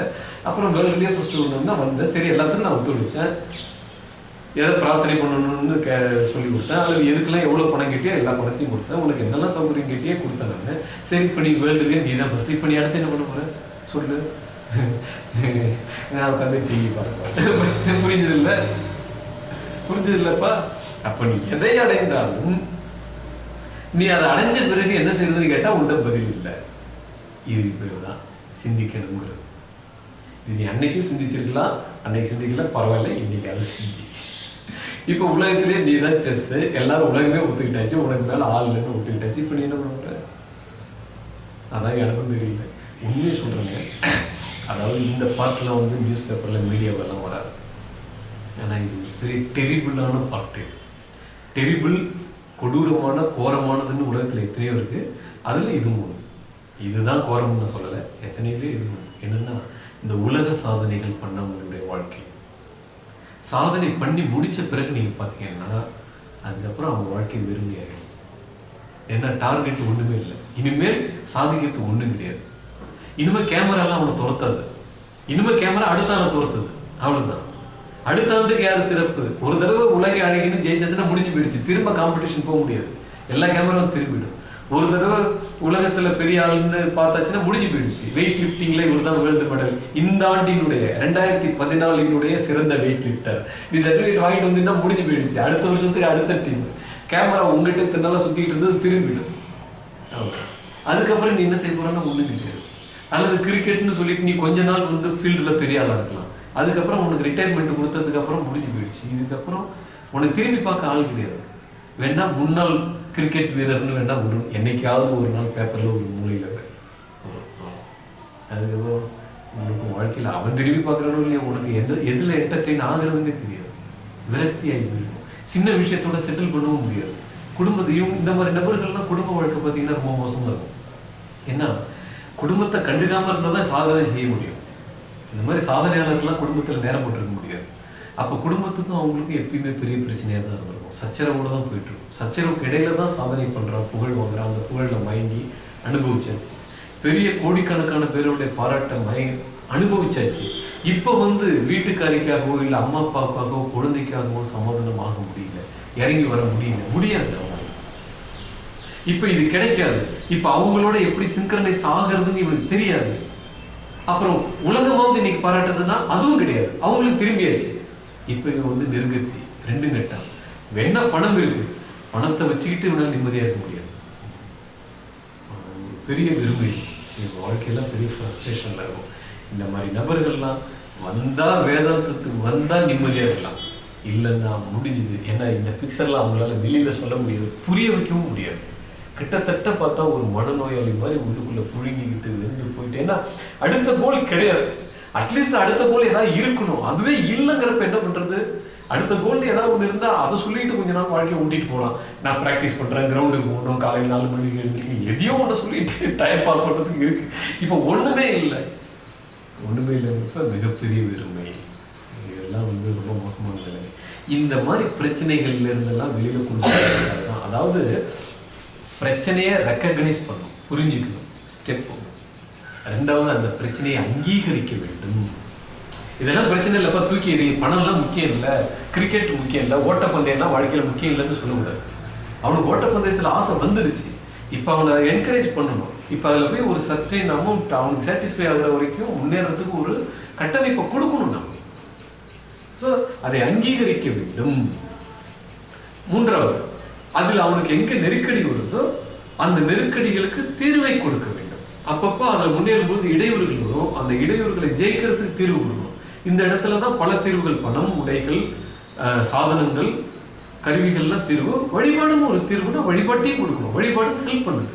அப்புறம் வேர்ல்டுலயே ஃபர்ஸ்ட் வரணும்னா வந்த சரி எல்லாத்துக்கும் நான் ஒத்துழைச்சேன் ஏதோ பிரார்த்தனை பண்ணணும்னு கே சொல்லி கொடுத்தேன். அதில் எதுக்கெல்லாம் எவ்வளோ பணம் கேட்டியோ எல்லா பணத்தையும் கொடுத்தேன். உனக்கு என்னெல்லாம் சௌகரியம் கேட்டியே கொடுத்தேன் நான். சரி இப்போ நீ வேர்ல்டுலேயே நீ தான் ஃபஸ்ட் இப்போ நீ அடுத்து என்ன பண்ண போற? சொல்லு. நான் உட்காந்து டிவி பார்ப்பேன் புரிஞ்சது இல்லை புரிஞ்சது அப்ப நீ எதை அடைந்தாலும் நீ அதை அடைஞ்ச பிறகு என்ன செய்யறதுன்னு கேட்டால் உண்ட பதில் இல்லை. இது பேர் தான் சிந்திக்கணுங்கிறது. இது நீ அன்னைக்கும் சிந்திச்சிருக்கலாம் அன்னைக்கு சிந்திக்கல பரவாயில்ல இன்னைக்கு அதை சிந்தி. இப்போ உலகத்திலே நீ தான் செஸ் எல்லாரும் உலகமே ஒத்துக்கிட்டாச்சு உனக்கு மேல ஆள் இல்லைன்னு ஒத்துக்கிட்டாச்சு இப்போ நீ என்ன பண்ண அதான் எனக்கும் தெரியல. உண்மையை சொல்கிறேங்க அதாவது இந்த பாட்டில் வந்து நியூஸ் பேப்பரில் மீடியாவெல்லாம் வராது. ஆனால் இது பெரிய டெரிபிளான பார்ட்டு டெரிபிள் கொடூரமான கோரமானதுன்னு உலகத்தில் எத்தனையோ இருக்குது அதில் இதுவும் ஒன்று இதுதான் கோரம்னு நான் சொல்லலை. எத்தனையிலே இது என்னென்னா இந்த உலக சாதனைகள் பண்ணவங்களுடைய வாழ்க்கை. சாதனை பண்ணி முடிச்ச பிறகு நீங்கள் பார்த்தீங்கன்னா அதுக்கப்புறம் அவங்க வாழ்க்கை வெறுமையாயிடும். என்ன டார்கெட் ஒன்றுமே இல்லை. இனிமேல் சாதிக்கிறது ஒன்றும் கிடையாது. இனிமே கேமராலாம் அவனை துரத்தாது. இனிமே கேமரா அடுத்த ஆளை துரத்துது. அவ்வளவுதான். அடுத்த ஆண்டுக்கு யார் சிறப்பு? ஒரு தடவை உலகை அழகின்னு ஜெயிச்சாச்சுன்னா முடிஞ்சு போயிடுச்சு. திரும்ப காம்படிஷன் போக முடியாது. எல்லா கேமராவும் திரும்பிடும். ஒரு தடவை உலகத்துல பெரிய ஆளுன்னு பார்த்தாச்சுன்னா முடிஞ்சு போயிடுச்சு. வெயிட் லிஃப்டிங்ல இவர் தான் வேர்ல்டு மெடல் இந்த ஆண்டினுடைய ரெண்டாயிரத்தி பதினாலினுடைய சிறந்த வெயிட் லிஃப்டர் நீ சர்டிஃபிகேட் வாங்கிட்டு வந்தீங்கன்னா முடிஞ்சு போயிடுச்சு. அடுத்த வருஷத்துக்கு அடுத்த டீம் கேமரா உங்ககிட்ட தின்னால சுத்திக்கிட்டு இருந்தது திரும்பிடும். அதுக்கப்புறம் நீ என்ன செய்ய போறன்னா ஒன்றும் அல்லது கிரிக்கெட்னு சொல்லிட்டு நீ கொஞ்ச நாள் வந்து ஃபீல்டில் பெரிய ஆளாக இருக்கலாம். அதுக்கப்புறம் உனக்கு ரிட்டையர்மெண்ட் கொடுத்ததுக்கப்புறம் முடிஞ்சு போயிடுச்சு. இதுக்கப்புறம் உனக்கு திரும்பி பார்க்க ஆள் கிடையாது. வேணா முன்னாள் கிரிக்கெட் வீரர்னு வேணா வரும். என்னைக்காவது ஒரு நாள் பேப்பரில் ஒரு மூலையில் அதுக்கப்புறம் உனக்கு வாழ்க்கையில் அவன் திரும்பி பார்க்குறானோ இல்லையா உனக்கு எந்த எதில் என்டர்டெயின் ஆகுறதுன்னே தெரியாது. விரக்தி ஆகி போயிடும். சின்ன விஷயத்தோட செட்டில் பண்ணவும் முடியாது. குடும்பத்தையும் இந்த மாதிரி நபர்கள்லாம் குடும்ப வாழ்க்கை பார்த்தீங்கன்னா ரொம்ப மோசமாக இருக்கும். என்ன? குடும்பத்தை கண்டுக்காம இருந்தால் தான் சாதனை செய்ய முடியும். இந்த மாதிரி சாதனையாளர்கள்லாம் குடும்பத்தில் நேரம் போட்டிருக்க முடியாது. அப்போ குடும்பத்துக்கும் அவங்களுக்கும் எப்பயுமே பெரிய பிரச்சனையாக தான் இருந்திருக்கும். சச்சரவோட தான் போயிட்டுருக்கும் சச்சரவுக்கு இடையில தான் சாதனை பண்றான் புகழ் வாங்குறான். அந்த புகழில் மயங்கி அனுபவிச்சாச்சு. பெரிய கோடிக்கணக்கான பேருடைய பாராட்டை மய அனுபவிச்சாச்சு. இப்போ வந்து வீட்டுக்காரிக்காகவோ இல்லை அம்மா அப்பாவுக்காகவோ குழந்தைக்காகவோ சமாதானம் ஆக முடியல. இறங்கி வர முடியல. முடியாது அவங்களுக்கு இப்போ இது கிடைக்காது. இப்ப அவங்களோட எப்படி சிங்க்ரனைஸ் ஆகுறதுன்னு இவனுக்கு தெரியாது. அப்புறம் உலகமாவது இன்னைக்கு பாராட்டுறதுன்னா அதுவும் கிடையாது. அவங்களுக்கு திரும்பியாச்சு. இப்ப இவன் வந்து நெருங்கத்தி ரெண்டும் கட்டம் வேணா பணம் இருக்கு? பணத்தை வச்சுக்கிட்டு இவனால நிம்மதியா இருக்க முடியாது. பெரிய விரும்பி என் வாழ்க்கையெல்லாம் பெரிய ஃப்ரஸ்ட்ரேஷனில் இருக்கும். இந்த மாதிரி நபர்கள்லாம் வந்தா வேதாந்தத்துக்கு வந்தா நிம்மதியா இருக்கலாம். இல்லைன்னா முடிஞ்சுது. ஏன்னா இந்த பிக்சர்லாம் அவங்களால வெளியில் சொல்ல முடியாது. புரிய வைக்கவும் முடியாது. கிட்டத்தட்ட பார்த்தா ஒரு மனநோயாளி மாதிரி உள்ளுக்குள்ள புழுங்கிக்கிட்டு வெந்து போயிட்டு. ஏன்னா அடுத்த கோல் கிடையாது. அட்லீஸ்ட் அடுத்த கோல் ஏதாவது இருக்கணும். அதுவே இல்லைங்கிறப்ப என்ன பண்றது? அடுத்த கோல் ஏதாவது ஒன்று இருந்தா அதை சொல்லிட்டு கொஞ்ச நாள் வாழ்க்கையை ஓட்டிட்டு போகலாம் நான் ப்ராக்டிஸ் பண்றேன் கிரவுண்டுக்கு போகணும் காலையில் நாலு மணிக்கு எழுந்திருக்கீங்க எதையோ ஒன்று சொல்லிட்டு டைம் பாஸ் பண்றதுக்கு இருக்கு. இப்போ ஒண்ணுமே இல்லை. ஒண்ணுமே இல்லைங்கிறப்ப மிகப்பெரிய வெறுமை. இதெல்லாம் வந்து ரொம்ப மோசமான நிலைமை இந்த மாதிரி பிரச்சனைகள்ல இருந்தெல்லாம் வெளியில கொண்டு அதாவது பிரச்சனையை ரெக்கக்னைஸ் பண்ணும் புரிஞ்சுக்கணும் ஸ்டெப் ரெண்டாவது அந்த பிரச்சனையை அங்கீகரிக்க வேண்டும். இதெல்லாம் பிரச்சனை இல்லைப்பா தூக்கி எறி பணம்லாம் முக்கியம் இல்லை கிரிக்கெட் முக்கியம் இல்லை ஓட்டப்பந்தயம்லாம் வாழ்க்கையில் முக்கியம் இல்லைன்னு சொல்லக்கூடாது. அவனுக்கு ஓட்டப்பந்தயத்தில் ஆசை வந்துடுச்சு. இப்போ அவனை என்கரேஜ் பண்ணணும். இப்போ அதில் போய் ஒரு சர்டைன் அமௌண்ட் அவனுக்கு சாட்டிஸ்ஃபை ஆகிற வரைக்கும் முன்னேறதுக்கு ஒரு கட்டமைப்பை கொடுக்கணும் நம்ம. ஸோ அதை அங்கீகரிக்க வேண்டும். மூன்றாவது அதில் அவனுக்கு எங்க நெருக்கடி வருதோ அந்த நெருக்கடிகளுக்கு தீர்வை கொடுக்க வேண்டும். அப்பப்போ அதில் முன்னேறும்போது இடையூறுகள் வரும். அந்த இடையூறுகளை ஜெயிக்கிறதுக்கு தீர்வு கொடுக்கணும் இந்த இடத்துல தான் பல தீர்வுகள் பணம் உடைகள் சாதனங்கள் கருவிகள்லாம் தீர்வு வழிபாடும் ஒரு தீர்வுனா வழிபாட்டையும் கொடுக்கணும். வழிபாடு ஹெல்ப் பண்ணுது.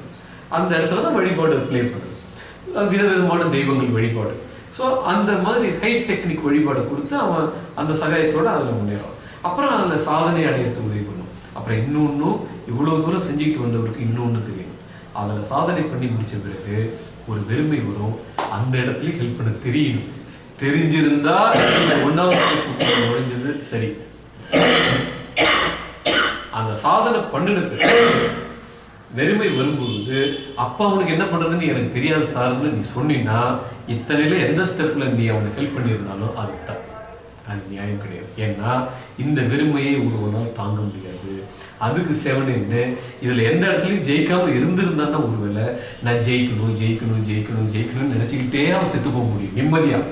அந்த இடத்துல தான் வழிபாடு ப்ளே பண்ணுது. விதவிதமான தெய்வங்கள் வழிபாடு. ஸோ அந்த மாதிரி ஹை டெக்னிக் வழிபாடை கொடுத்து அவன் அந்த சகாயத்தோட அதில் முன்னேறான் அப்புறம் அதில் சாதனை அடையிறது உதவி அப்புறம் இன்னொன்னும் இவ்வளோ தூரம் செஞ்சுக்கிட்டு வந்தவருக்கு இன்னொன்று தெரியும். அதில் சாதனை பண்ணி முடிச்ச பிறகு ஒரு பெருமை வரும். அந்த இடத்துலயும் ஹெல்ப் பண்ண தெரியணும். தெரிஞ்சிருந்தா ஒன்றாவது நுழைஞ்சது சரி. அந்த சாதனை பண்ணின பிறகு வெறுமை வரும்பொழுது அப்பா அவனுக்கு என்ன பண்றதுன்னு எனக்கு தெரியாது சார்னு நீ சொன்னீன்னா இத்தனையில எந்த ஸ்டெப்ல நீ அவனுக்கு ஹெல்ப் பண்ணியிருந்தாலும் அது தப்பு அது நியாயம் கிடையாது. ஏன்னா இந்த வெறுமையை ஒரு நாள் தாங்க முடியாது. அதுக்கு செவன் என்ன? இதில் எந்த இடத்துலையும் ஜெயிக்காமல் இருந்திருந்தான்னா ஒருவேளை நான் ஜெயிக்கணும் ஜெயிக்கணும் ஜெயிக்கணும் ஜெயிக்கணும்னு நினச்சிக்கிட்டே அவன் செத்து போக முடியும். நிம்மதியாக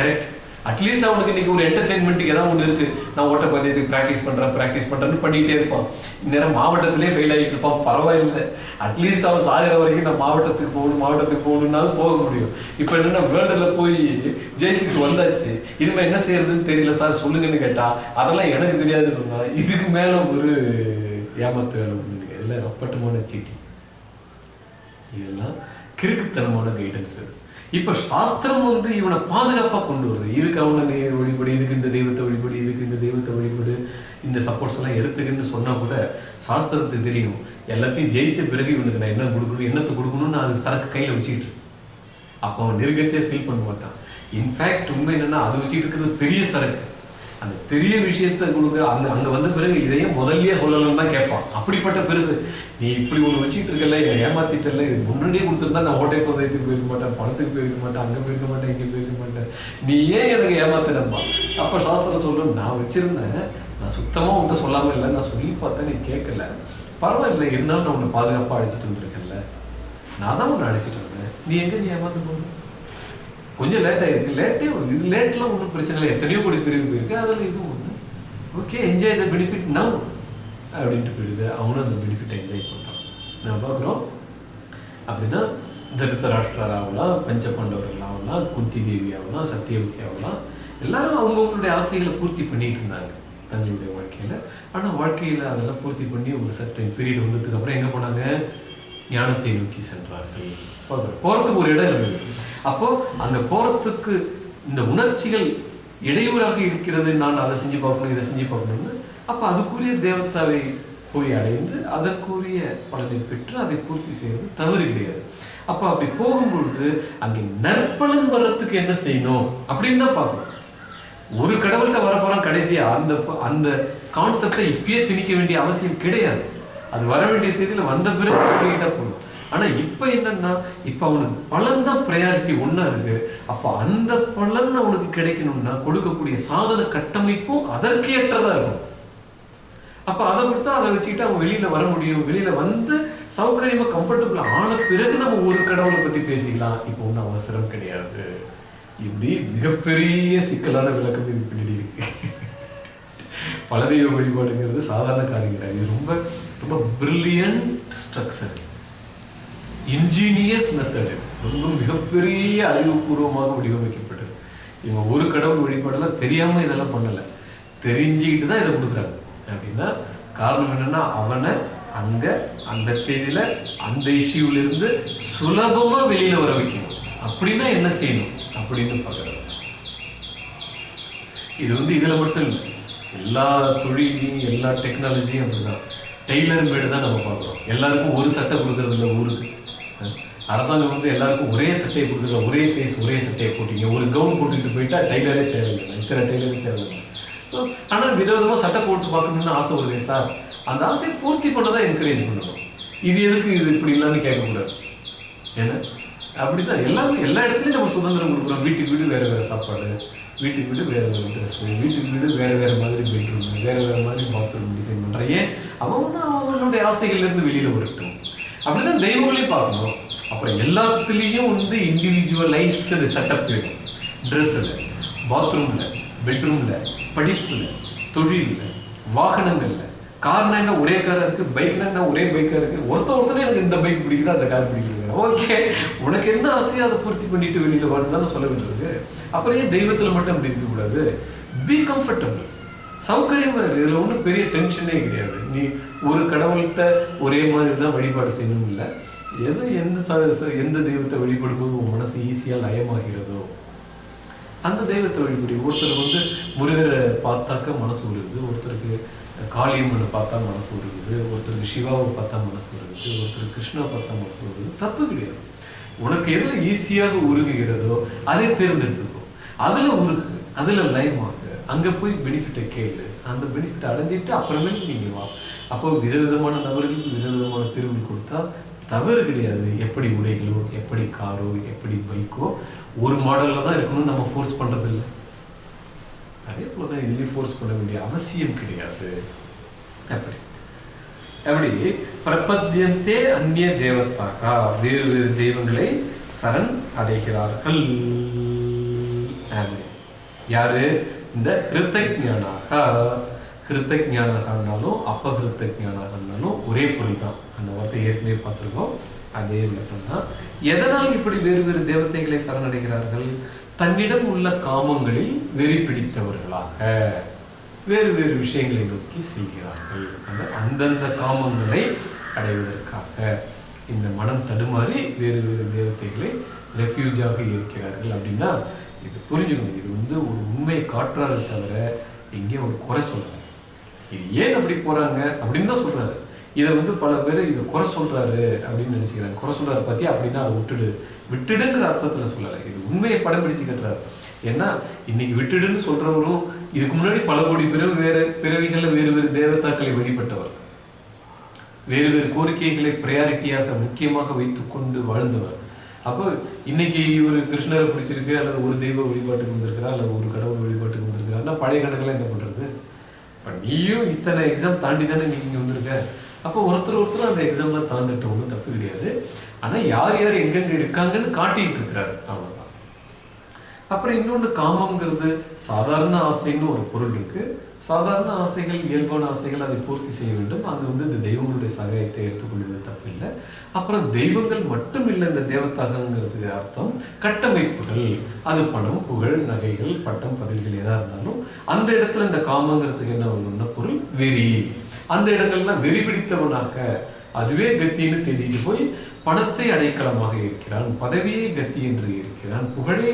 கரெக்ட் அட்லீஸ்ட் அவனுக்கு இன்னைக்கு ஒரு என்டர்டைன்மெண்ட்டுக்கு ஏதாவது ஒன்று இருக்கு. நான் ஓட்ட பந்தயத்துக்கு ப்ராக்டிஸ் பண்ணுறேன் ப்ராக்டிஸ் பண்ணுறேன்னு பண்ணிகிட்டே இருப்பான். இந்நேரம் மாவட்டத்திலே ஃபெயில் ஆகிட்டு இருப்பான். பரவாயில்லை. அட்லீஸ்ட் அவன் சாகிற வரைக்கும் நான் மாவட்டத்துக்கு போகணும் மாவட்டத்துக்கு போகணும்னாலும் போக முடியும். இப்போ என்னென்னா வேர்ல்டில் போய் ஜெயிச்சுட்டு வந்தாச்சு. இனிமேல் என்ன செய்யறதுன்னு தெரியல சார். சொல்லுங்கன்னு கேட்டா அதெல்லாம் எனக்கு தெரியாதுன்னு சொன்னா இதுக்கு மேலே ஒரு ஏமாத்து வேலை பண்ணுங்க. இதெல்லாம் அப்பட்டமான சீட்டி. இதெல்லாம் கிறுக்குத்தனமான கைடன்ஸ் அது. இப்போ சாஸ்திரம் வந்து இவனை பாதுகாப்பாக கொண்டு வருது. இதுக்கு அவனை நீ வழிபடு இதுக்கு இந்த தெய்வத்தை வழிபடு இதுக்கு இந்த தெய்வத்தை வழிபடு இந்த சப்போர்ட்ஸ் எல்லாம் எடுத்துக்கன்னு சொன்னால் கூட சாஸ்திரத்துக்கு தெரியும். எல்லாத்தையும் ஜெயிச்ச பிறகு இவனுக்கு நான் என்ன கொடுக்கணும் என்னத்தை கொடுக்கணும்னு அது சரக்கு கையில் வச்சுக்கிட்டு அப்போ அவன் நெருக்கத்தையே ஃபீல் பண்ண மாட்டான். இன்ஃபேக்ட் உண்மை என்னென்னா அது வச்சுக்கிட்டு இருக்கிறது பெரிய சரக்கு. அந்த பெரிய விஷயத்தை கொடுக்க அந்த அங்கே வந்த பிறகு இதையே முதல்லயே சொல்லணும்னு தான் கேட்பான். அப்படிப்பட்ட பெருசு. நீ இப்படி ஒன்று வச்சுட்டு இருக்கல என்னை ஏமாத்திட்டல இது முன்னாடியே கொடுத்துருந்தா நான் ஓட்டை பந்தயத்துக்கு போயிருக்க மாட்டேன் பணத்துக்கு போயிருக்க மாட்டேன் அங்கே போயிருக்க மாட்டேன் இங்கே போயிருக்க மாட்டேன். நீ ஏன் எனக்கு ஏமாத்தினப்பா அப்போ சாஸ்திரம் சொல்லணும் நான் வச்சிருந்தேன். நான் சுத்தமாக உன்ட்ட சொல்லாமல் இல்லை நான் சொல்லி பார்த்தேன் நீ கேட்கல. பரவாயில்ல இருந்தாலும் நான் உன்னை பாதுகாப்பாக அழைச்சிட்டு வந்திருக்கேன்ல. நான் தான் உன்னை அழைச்சிட்டு வந்தேன். நீ எங்கே நீ ஏமாந்து போகணும் கொஞ்சம் லேட் ஆயிருக்கு. லேட்டே இது லேட்லாம் ஒன்றும் பிரச்சனை இல்லை. எத்தனையோ கோடி பிரிவு போயிருக்கு. அதில் இது ஒன்று okay enjoy the benefit now அப்படின்ட்டு போயிடுது. அவனும் அந்த பெனிஃபிட்டை என்ஜாய் பண்ணுறான் நான் பார்க்குறோம். அப்படிதான் திருத்தராஷ்டிரர் ஆகலாம் பஞ்ச பாண்டவர்கள் ஆகலாம் குந்தி தேவி ஆகலாம் சத்தியவதி ஆகலாம் எல்லாரும் அவங்கவுங்களுடைய ஆசைகளை பூர்த்தி பண்ணிட்டு இருந்தாங்க தங்களுடைய வாழ்க்கையில். ஆனால் வாழ்க்கையில் அதெல்லாம் பூர்த்தி பண்ணி ஒரு சர்டன் பீரியட் வந்ததுக்கு அப்புறம் போனாங்க? ஞானத்தை நோக்கி சென்றார்கள். போகிறதுக்கு ஒரு இடம் இருந்தது. அப்போ அங்க போறதுக்கு இந்த உணர்ச்சிகள் இடையூறாக இருக்கிறது. நான் அதை செஞ்சு பார்க்கணும் இதை செஞ்சு பார்க்கணும்னு. அப்ப அதுக்குரிய தேவதாவை போய் அடைந்து அதற்குரிய பலனை பெற்று அதை பூர்த்தி செய்வது தவறு கிடையாது. அப்ப அப்படி போகும்பொழுது அங்கே நற்பலன் வர்றதுக்கு என்ன செய்யணும் அப்படின்னு தான் பார்க்கணும். ஒரு கடவுள்கிட்ட வரப்போறான் கடைசியா. அந்த அந்த கான்செப்டை இப்பயே திணிக்க வேண்டிய அவசியம் கிடையாது. அது வர வேண்டிய தேதியில வந்த பிறகு சொல்லிக்கிட்டா போகணும். ஆனா இப்ப என்னன்னா இப்ப அவனுக்கு பலன் தான் ப்ரையாரிட்டி ஒன்னா இருக்கு. அப்ப அந்த பலன் அவனுக்கு கிடைக்கணும்னா கொடுக்கக்கூடிய சாதன கட்டமைப்பும் அதற்கு ஏற்றதா இருக்கும். அப்ப அதை கொடுத்தா அதை வச்சுக்கிட்டு அவன் வெளியில வர முடியும். வெளியில வந்து சௌகரியமா கம்ஃபர்டபுள் ஆன பிறகு நம்ம ஒரு கடவுளை பத்தி பேசிக்கலாம். இப்போ ஒன்றும் அவசரம் கிடையாது. இப்படி மிகப்பெரிய சிக்கலான விளக்கம் இது பின்னாடி இருக்கு. பலதெய்வ வழிபாடுங்கிறது சாதாரண காரியம் கிடையாது இது ரொம்ப ரொம்ப பிரில்லியன்ட் ஸ்ட்ரக்சர் இன்ஜீனியஸ் மெத்தடு ரொம்ப மிகப்பெரிய அறிவுபூர்வமாக வடிவமைக்கப்பட்டது. இவங்க ஒரு கடவுள் வழிபாடெல்லாம் தெரியாம இதெல்லாம் பண்ணல. தெரிஞ்சுக்கிட்டு தான் இதை கொடுக்குறாங்க. அப்படின்னா காரணம் என்னன்னா அவனை அங்க அந்த தேதியில அந்த இஷ்யூல இருந்து சுலபமா வெளியில வர வைக்கணும். அப்படின்னா என்ன செய்யணும்? அப்படின்னு பார்க்கறது இது வந்து இதுல மட்டும் இல்லை. எல்லா தொழிலையும் எல்லா டெக்னாலஜியும் அப்படிதான். டெய்லர் மேடு தான் நம்ம பார்க்குறோம். எல்லாருக்கும் ஒரு சட்டை கொடுக்கறது இல்லை ஊருக்கு. அரசாங்கம் வந்து எல்லாருக்கும் ஒரே சட்டையை கொடுக்குற ஒரே சைஸ் ஒரே சட்டையை போட்டீங்க. ஒரு கவுன் போட்டுட்டு போயிட்டா டைலரே தேவையில்லை. இத்தனை டைலரே தேவையில்லை. ஆனால் விதவிதமாக சட்டை போட்டு பார்க்கணும்னு ஆசை வருதே சார் அந்த ஆசையை பூர்த்தி பண்ண தான் என்கரேஜ் பண்ணணும். இது எதுக்கு இது இப்படி இல்லைன்னு கேட்கக்கூடாது. ஏன்னா அப்படிதான். எல்லாமே எல்லா இடத்துலையும் நம்ம சுதந்திரம் கொடுக்குறோம் வீட்டுக்கு வீடு வேறு வேறு சாப்பாடு வீட்டுக்கு வீடு வேறு வேறு ட்ரெஸ்ஸு வீட்டுக்கு வீடு வேறு வேறு மாதிரி பெட்ரூம் வேறு வேறு மாதிரி பாத்ரூம் டிசைன் பண்ணுறேன் ஏன்? அவன் அவங்களுடைய ஆசைகள்லேருந்து வெளியில் வரட்டும். அப்படிதான் தெய்வங்களையும் பார்க்கணும். அப்புறம் எல்லாத்துலேயும் வந்து இண்டிவிஜுவலைஸ்டு செட்டப் வேணும். ட்ரெஸ்ஸில் பாத்ரூமில் பெட்ரூமில் படிப்பில் தொழிலில் வாகனங்களில் கார்னா என்ன? ஒரே காராக இருக்குது பைக்னா என்ன? ஒரே பைக்காக இருக்குது ஒருத்த ஒருத்தனே எனக்கு இந்த பைக் பிடிக்குது? அந்த கார் பிடிக்குது ஓகே. உனக்கு என்ன ஆசையோ அதை பூர்த்தி பண்ணிட்டு வெளியில் வரணும்னு சொல்ல வேண்டியிருக்கு அப்புறம் ஏன் தெய்வத்தில் மட்டும் அப்படி இருக்கக்கூடாது? பி கம்ஃபர்டபுள் சௌகரியமா இருக்குது. இதுல ஒன்றும் பெரிய டென்ஷனே கிடையாது. நீ ஒரு கடவுள்கிட்ட ஒரே மாதிரி தான் வழிபாடு செய்யணும் இல்லை எது எந்த ச- எந்த தெய்வத்தை வழிபடும் போது உன் மனசு ஈஸியா லயமாகிறதோ அந்த தெய்வத்தை வழிபடி. ஒருத்தருக்கு வந்து முருகரை பார்த்தாக்க மனசு உருகுது. ஒருத்தருக்கு காளியம்மனை பார்த்தா மனசு உருகுது. ஒருத்தருக்கு சிவாவை பார்த்தா மனசு உருகுது. ஒருத்தருக்கு கிருஷ்ணா பார்த்தா மனசு உருகுது. தப்பு கிடையாது. உனக்கு எதுல ஈஸியாக உருகுகிறதோ அதை தேர்ந்தெடுத்துக்கோ. அதுல உருகு அதுல லயமாக அங்க போய் பெனிஃபிட்டை கேளு. அந்த பெனிஃபிட் அடைஞ்சிட்டு அப்புறமே நீங்க வா. அப்போ விதவிதமான நபர்களுக்கு விதவிதமான திருவில் கொடுத்தா தவறு கிடையாது. எப்படி உடைகளோ எப்படி காரோ எப்படி பைக்கோ ஒரு மாடல்ல தான் இருக்கணும்னு நம்ம ஃபோர்ஸ் பண்றது இல்லை அதே போல தான் இதுலேயும் ஃபோர்ஸ் பண்ண வேண்டிய அவசியம் கிடையாது. அப்படி அப்படி பிரபத்தியத்தே அந்நிய தேவத்தாக்கா. வேறு வேறு தெய்வங்களை சரண் அடைகிறார்கள். யாரு? இந்த ஹிருத்தஜானாக ஹிருத்தஜானாகனாலும் அப்பஹிருத்தஜானாகனாலும் ஒரே பொருள் தான். அந்த வார்த்தை ஏற்கனவே பார்த்துருக்கோம். அதே விளக்கம் தான். எதனால் இப்படி வேறு வேறு தேவதைகளை சரணடைகிறார்கள்? தன்னிடம் உள்ள காமங்களில் வெறி பிடித்தவர்களாக வேறு வேறு விஷயங்களை நோக்கி செல்கிறார்கள். அந்த அந்தந்த காமங்களை அடைவதற்காக இந்த மனம் தடுமாறி வேறு வேறு தேவதைகளை ரெஃப்யூஜாக இருக்கிறார்கள் அப்படின்னா இது புரிஞ்சுக்கணும். இது வந்து ஒரு உண்மையை காட்டுறாரு தவிர எங்கேயும் ஒரு குறை சொல்றாரு இது ஏன் அப்படி போறாங்க அப்படின்னு தான் சொல்றாரு. இதை வந்து பல பேர் இதை குறை சொல்றாரு அப்படின்னு நினைச்சுக்கிறாங்க. குறை சொல்றாரு பத்தி அப்படின்னா அதை விட்டுடு. விட்டுடுங்கிற அர்த்தத்துல சொல்லலை. இது உண்மையை படம் பிடிச்சு கட்டுறாரு. ஏன்னா இன்னைக்கு விட்டுடுன்னு சொல்றவரும் இதுக்கு முன்னாடி பல கோடி பிறகு வேற பிறவிகள்ல வேறு வேறு தேவதாக்களை வழிபட்டவர். வேறு வேறு கோரிக்கைகளை ப்ரையாரிட்டியாக முக்கியமாக வைத்துக்கொண்டு வாழ்ந்தவர். அப்போ இன்னைக்கு ஒரு கிருஷ்ணரை பிடிச்சிருக்கு அல்லது ஒரு தெய்வ வழிபாட்டுக்கு வந்திருக்கிறா அல்லது ஒரு கடவுள் வழிபாட்டுக்கு வந்திருக்கிறாருன்னா பழைய கணக்கெல்லாம் என்ன பண்றது? இப்போ நீயும் இத்தனை எக்ஸாம் தாண்டி தானே நீங்க இங்க வந்திருக்க. அப்போ ஒருத்தர் ஒருத்தர் அந்த எக்ஸாம்லாம் தாண்டிட்டு ஒன்றும் தப்பு கிடையாது. ஆனா யார் யார் எங்கெங்க இருக்காங்கன்னு காட்டிட்டு இருக்கிறாரு அவ்வளோ அப்புறம் இன்னொன்று காமம்ங்கிறது சாதாரண ஆசைன்னு ஒரு பொருள் இருக்கு. சாதாரண ஆசைகள் இயல்பான ஆசைகள் அதை பூர்த்தி செய்ய வேண்டும். அங்கே வந்து இந்த தெய்வங்களுடைய சகாயத்தை எடுத்துக்கொள்வது தப்பு இல்லை. அப்புறம் தெய்வங்கள் மட்டும் இல்லை இந்த தேவத்தாகங்கிறதுக்கு அர்த்தம். கட்டமைப்புகள் அது பணம் புகழ் நகைகள் பட்டம் பதவிகள் எதாக இருந்தாலும் அந்த இடத்துல இந்த காமங்கிறதுக்கு என்ன வரணும்னா பொருள்? வெறி. அந்த இடங்கள்லாம் வெறி பிடித்தவனாக அதுவே கத்தின்னு தேடிட்டு போய் பணத்தை அடைக்கலமாக இருக்கிறான் பதவியே கத்தி என்று இருக்கிறான் புகழே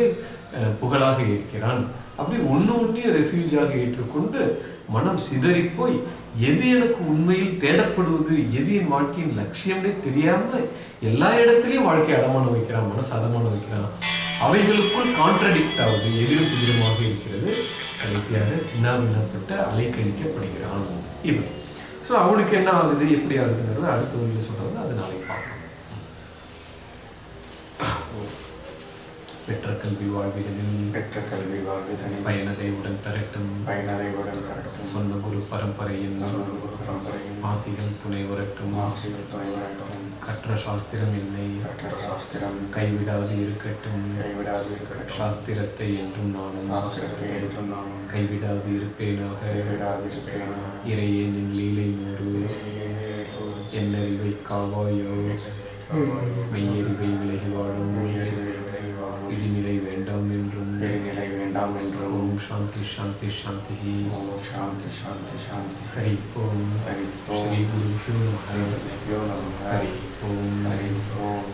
புகழாக இருக்கிறான். அப்படி ஒன்று ஒன்றையும் ரெஃப்யூஜாக ஏற்றுக்கொண்டு மனம் சிதறி போய் எது எனக்கு உண்மையில் தேடப்படுவது எது என் வாழ்க்கையின் லட்சியம்னே தெரியாம எல்லா இடத்துலையும் வாழ்க்கையை அடமானம் வைக்கிறான் மனசு அடமானம் வைக்கிறான். அவைகளுக்குள் கான்ட்ரடிக்ட் ஆகுது எதிரும் புதிருமாக இருக்கிறது. கடைசியாக சின்னாபின்னப்பட்டு அலைக்கழிக்கப்படுகிறான் இவன். ஸோ அவனுக்கு என்ன ஆகுது? எப்படி ஆகுதுங்கிறது அடுத்த வழியில் சொல்கிறது அது நாளைக்கு பார்க்கணும் பெற்ற கல்வி வாழ்விகளில் பெற்ற கல்வி வாழ்விதனில் பயனதை உடன் தரட்டும். பயனதை உடன் கரட்டும் சொன்ன குரு பரம்பரையின் குரு பரம்பரையின் ஆசிகள் துணை வரட்டும் ஆசிரியர் துணை வரட்டும் கற்ற சாஸ்திரம் என்னை கற்ற சாஸ்திரம் கைவிடாது இருக்கட்டும். கைவிடாது இருக்கட்டும். சாஸ்திரத்தை என்றும் நானும் சாஸ்திரத்தை என்றும் நானும் கைவிடாது இருப்பேனாக. கைவிடாது இருப்பேன் இறையே நின் லீலை நூறு. என்னறிவை காவாயோ. மெய்யறிவை விலகி வாழும். வேண்டாம் என்றும் ஓம் சாந்தி சாந்தி சாந்தி ஓம் சாந்தி சாந்தி சாந்தி ஹரி ஓம் ஹரி ஸ்ரீ ஓம் குரு நமः ஹரி ஓம் ஹரி ஓம் ஹரி ஓம்